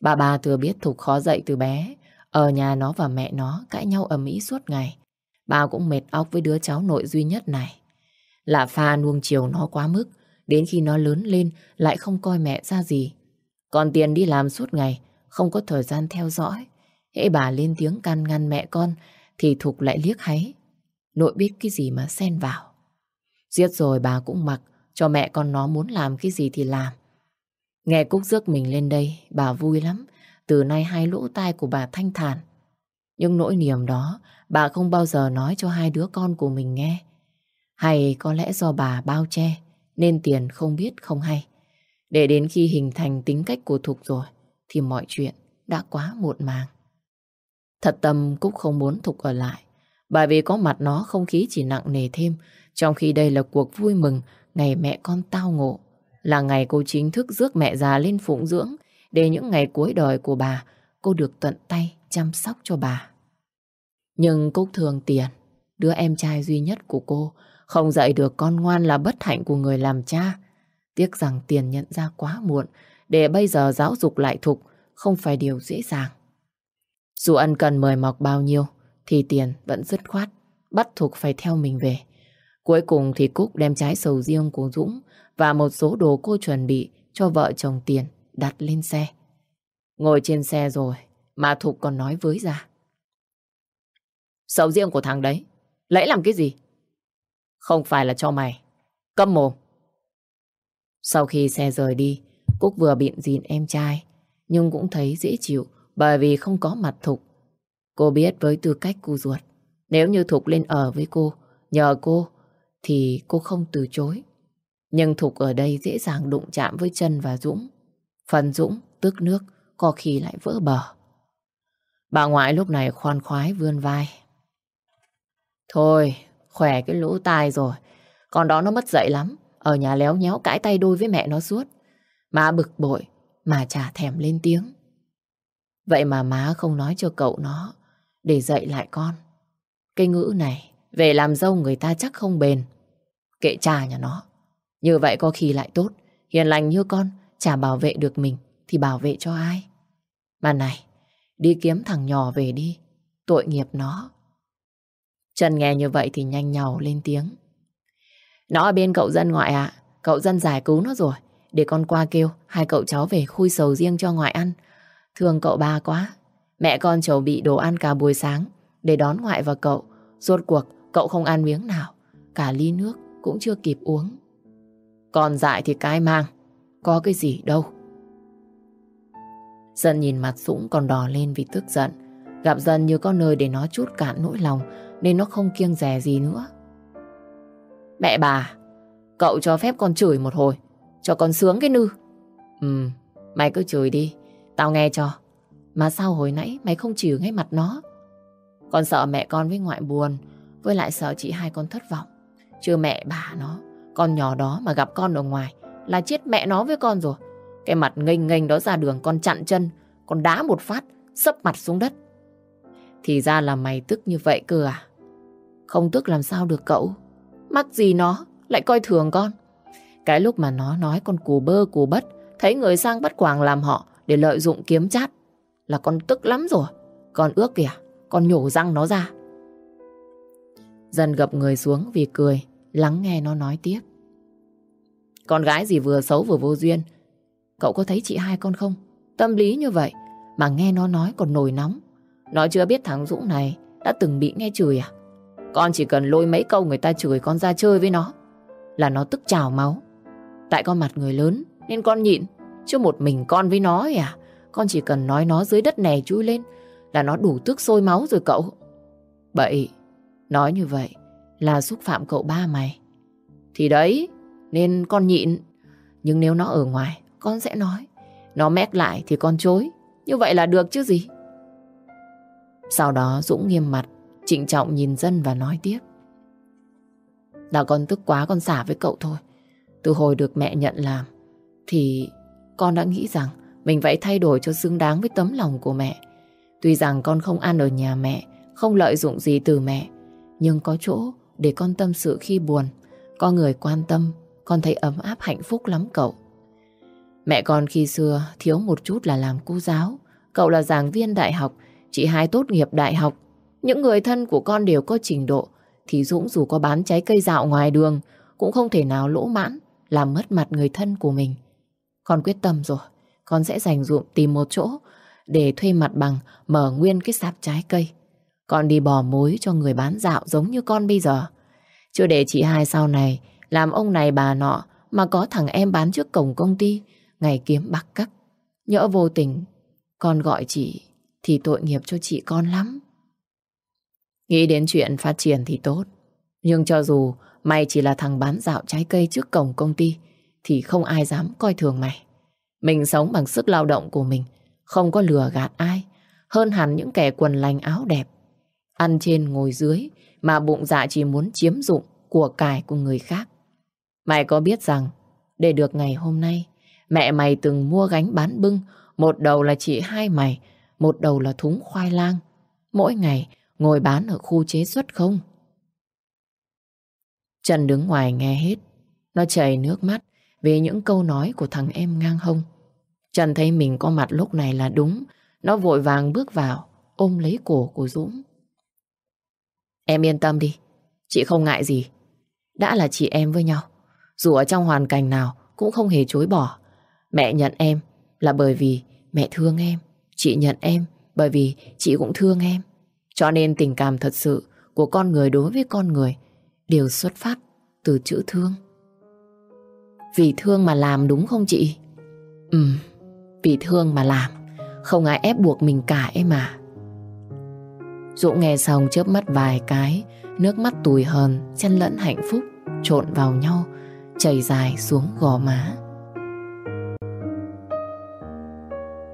Bà bà thừa biết Thục khó dậy từ bé. Ở nhà nó và mẹ nó cãi nhau ầm ĩ suốt ngày. Bà cũng mệt óc với đứa cháu nội duy nhất này. Là pha nuông chiều nó quá mức. Đến khi nó lớn lên lại không coi mẹ ra gì. Còn tiền đi làm suốt ngày, không có thời gian theo dõi. Hễ bà lên tiếng can ngăn mẹ con, thì Thục lại liếc háy. Nội biết cái gì mà xen vào. Giết rồi bà cũng mặc, cho mẹ con nó muốn làm cái gì thì làm. Nghe Cúc rước mình lên đây, bà vui lắm. Từ nay hai lỗ tai của bà thanh thản. Nhưng nỗi niềm đó, bà không bao giờ nói cho hai đứa con của mình nghe. Hay có lẽ do bà bao che, nên tiền không biết không hay. Để đến khi hình thành tính cách của Thục rồi, thì mọi chuyện đã quá muộn màng. Thật tâm Cúc không muốn Thục ở lại, bởi vì có mặt nó không khí chỉ nặng nề thêm, trong khi đây là cuộc vui mừng ngày mẹ con tao ngộ. Là ngày cô chính thức rước mẹ già lên phụng dưỡng, để những ngày cuối đời của bà, cô được tận tay chăm sóc cho bà. Nhưng Cúc thường tiền, đứa em trai duy nhất của cô, không dạy được con ngoan là bất hạnh của người làm cha. Tiếc rằng tiền nhận ra quá muộn, để bây giờ giáo dục lại Thục không phải điều dễ dàng. Dù ân cần mời mọc bao nhiêu, thì tiền vẫn dứt khoát, bắt Thục phải theo mình về. Cuối cùng thì Cúc đem trái sầu riêng của Dũng và một số đồ cô chuẩn bị cho vợ chồng tiền đặt lên xe. Ngồi trên xe rồi, mà Thục còn nói với ra. Sầu riêng của thằng đấy, lấy làm cái gì? Không phải là cho mày. Câm mồm. Sau khi xe rời đi, Cúc vừa biện dịn em trai, nhưng cũng thấy dễ chịu bởi vì không có mặt Thục. Cô biết với tư cách cô ruột, nếu như Thục lên ở với cô, nhờ cô, thì cô không từ chối. Nhưng Thục ở đây dễ dàng đụng chạm với chân và Dũng. Phần Dũng, tức nước, có khi lại vỡ bờ. Bà ngoại lúc này khoan khoái vươn vai. Thôi, khỏe cái lỗ tai rồi. Con đó nó mất dậy lắm. Ở nhà léo nhéo cãi tay đôi với mẹ nó suốt. Má bực bội, mà chả thèm lên tiếng. Vậy mà má không nói cho cậu nó để dạy lại con. Cái ngữ này, về làm dâu người ta chắc không bền. Kệ cha nhà nó. Như vậy có khi lại tốt. Hiền lành như con, chả bảo vệ được mình, thì bảo vệ cho ai? Mà này, đi kiếm thằng nhỏ về đi. Tội nghiệp nó. Trần nghe như vậy thì nhanh nhào lên tiếng. Nó ở bên cậu dân ngoại ạ. Cậu dân giải cứu nó rồi. Để con qua kêu hai cậu cháu về khui sầu riêng cho ngoại ăn. Thương cậu ba quá. Mẹ con chuẩn bị đồ ăn cả buổi sáng để đón ngoại và cậu. Rốt cuộc cậu không ăn miếng nào. Cả ly nước cũng chưa kịp uống. Còn dại thì cái mang. Có cái gì đâu. Dân nhìn mặt Dũng còn đỏ lên vì tức giận. Gặp dần như có nơi để nó chút cạn nỗi lòng nên nó không kiêng rẻ gì nữa. Mẹ bà, cậu cho phép con chửi một hồi, cho con sướng cái nư. Ừ, mày cứ chửi đi, tao nghe cho, Mà sao hồi nãy mày không chửi ngay mặt nó? Con sợ mẹ con với ngoại buồn, với lại sợ chị hai con thất vọng. Chưa mẹ bà nó, con nhỏ đó mà gặp con ở ngoài là chết mẹ nó với con rồi. Cái mặt nghênh nghênh đó ra đường con chặn chân, con đá một phát, sấp mặt xuống đất. Thì ra là mày tức như vậy cơ à? Không tức làm sao được cậu? Mắc gì nó, lại coi thường con. Cái lúc mà nó nói con cù bơ cù bất, thấy người sang bắt quàng làm họ để lợi dụng kiếm chát, là con tức lắm rồi. Con ước kìa, con nhổ răng nó ra. Dần gập người xuống vì cười, lắng nghe nó nói tiếp. Con gái gì vừa xấu vừa vô duyên. Cậu có thấy chị hai con không? Tâm lý như vậy, mà nghe nó nói còn nổi nóng. Nó chưa biết thằng Dũng này đã từng bị nghe chửi à? Con chỉ cần lôi mấy câu người ta chửi con ra chơi với nó là nó tức trào máu. Tại con mặt người lớn nên con nhịn, chứ một mình con với nó à? Con chỉ cần nói nó dưới đất nè chui lên là nó đủ tức sôi máu rồi cậu. Bậy, nói như vậy là xúc phạm cậu ba mày. Thì đấy, nên con nhịn. Nhưng nếu nó ở ngoài, con sẽ nói. Nó mét lại thì con chối. Như vậy là được chứ gì. Sau đó Dũng nghiêm mặt, trịnh trọng nhìn dân và nói tiếp. Là con tức quá con xả với cậu thôi. Từ hồi được mẹ nhận làm, thì con đã nghĩ rằng mình phải thay đổi cho xứng đáng với tấm lòng của mẹ. Tuy rằng con không ăn ở nhà mẹ, không lợi dụng gì từ mẹ, nhưng có chỗ để con tâm sự khi buồn. Có người quan tâm, con thấy ấm áp hạnh phúc lắm cậu. Mẹ con khi xưa thiếu một chút là làm cô giáo. Cậu là giảng viên đại học, chị hai tốt nghiệp đại học. Những người thân của con đều có trình độ. Thì Dũng dù có bán trái cây dạo ngoài đường, cũng không thể nào lỗ mãn, làm mất mặt người thân của mình. Con quyết tâm rồi, con sẽ dành dụm tìm một chỗ để thuê mặt bằng mở nguyên cái sạp trái cây. Con đi bò mối cho người bán dạo giống như con bây giờ. Chưa để chị hai sau này làm ông này bà nọ mà có thằng em bán trước cổng công ty ngày kiếm bạc cắc. Nhỡ vô tình con gọi chị thì tội nghiệp cho chị con lắm. Nghĩ đến chuyện phát triển thì tốt. Nhưng cho dù mày chỉ là thằng bán dạo trái cây trước cổng công ty thì không ai dám coi thường mày. Mình sống bằng sức lao động của mình, không có lừa gạt ai, hơn hẳn những kẻ quần lành áo đẹp. Ăn trên ngồi dưới mà bụng dạ chỉ muốn chiếm dụng của cải của người khác. Mày có biết rằng, để được ngày hôm nay, mẹ mày từng mua gánh bán bưng, một đầu là chị hai mày, một đầu là thúng khoai lang mỗi ngày ngồi bán ở khu chế xuất không? Trần đứng ngoài nghe hết nó chảy nước mắt vì những câu nói của thằng em ngang hông. Trần thấy mình có mặt lúc này là đúng nó vội vàng bước vào, ôm lấy cổ của Dũng. Em yên tâm đi chị không ngại gì đã là chị em với nhau. Dù ở trong hoàn cảnh nào cũng không hề chối bỏ. Mẹ nhận em là bởi vì mẹ thương em. Chị nhận em bởi vì chị cũng thương em. Cho nên tình cảm thật sự của con người đối với con người đều xuất phát từ chữ thương. Vì thương mà làm đúng không chị? Ừ, vì thương mà làm. Không ai ép buộc mình cả em mà. Dũng nghe xong chớp mắt vài cái, nước mắt tủi hờn, chân lẫn hạnh phúc trộn vào nhau, chảy dài xuống gò má.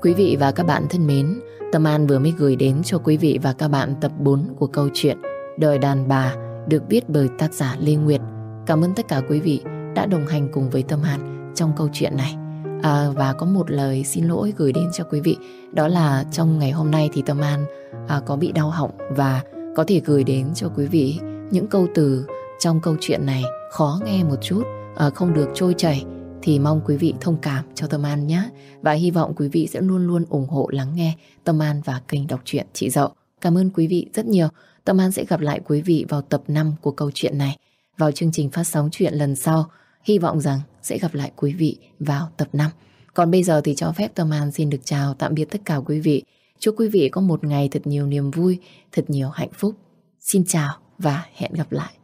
Quý vị và các bạn thân mến, Tâm An vừa mới gửi đến cho quý vị và các bạn tập 4 của câu chuyện Đời đàn bà được viết bởi tác giả Lê Nguyệt. Cảm ơn tất cả quý vị đã đồng hành cùng với Tâm An trong câu chuyện này. À, và có một lời xin lỗi gửi đến cho quý vị đó là trong ngày hôm nay thì Tâm An à, có bị đau họng và có thể gửi đến cho quý vị những câu từ trong câu chuyện này khó nghe một chút, à, không được trôi chảy thì mong quý vị thông cảm cho Tâm An nhé. Và hy vọng quý vị sẽ luôn luôn ủng hộ lắng nghe Tâm An và kênh đọc truyện Chị Dậu. Cảm ơn quý vị rất nhiều. Tâm An sẽ gặp lại quý vị vào tập 5 của câu chuyện này. Vào chương trình phát sóng chuyện lần sau. Hy vọng rằng sẽ gặp lại quý vị vào tập 5. Còn bây giờ thì cho phép Tâm An xin được chào tạm biệt tất cả quý vị. Chúc quý vị có một ngày thật nhiều niềm vui, thật nhiều hạnh phúc. Xin chào và hẹn gặp lại.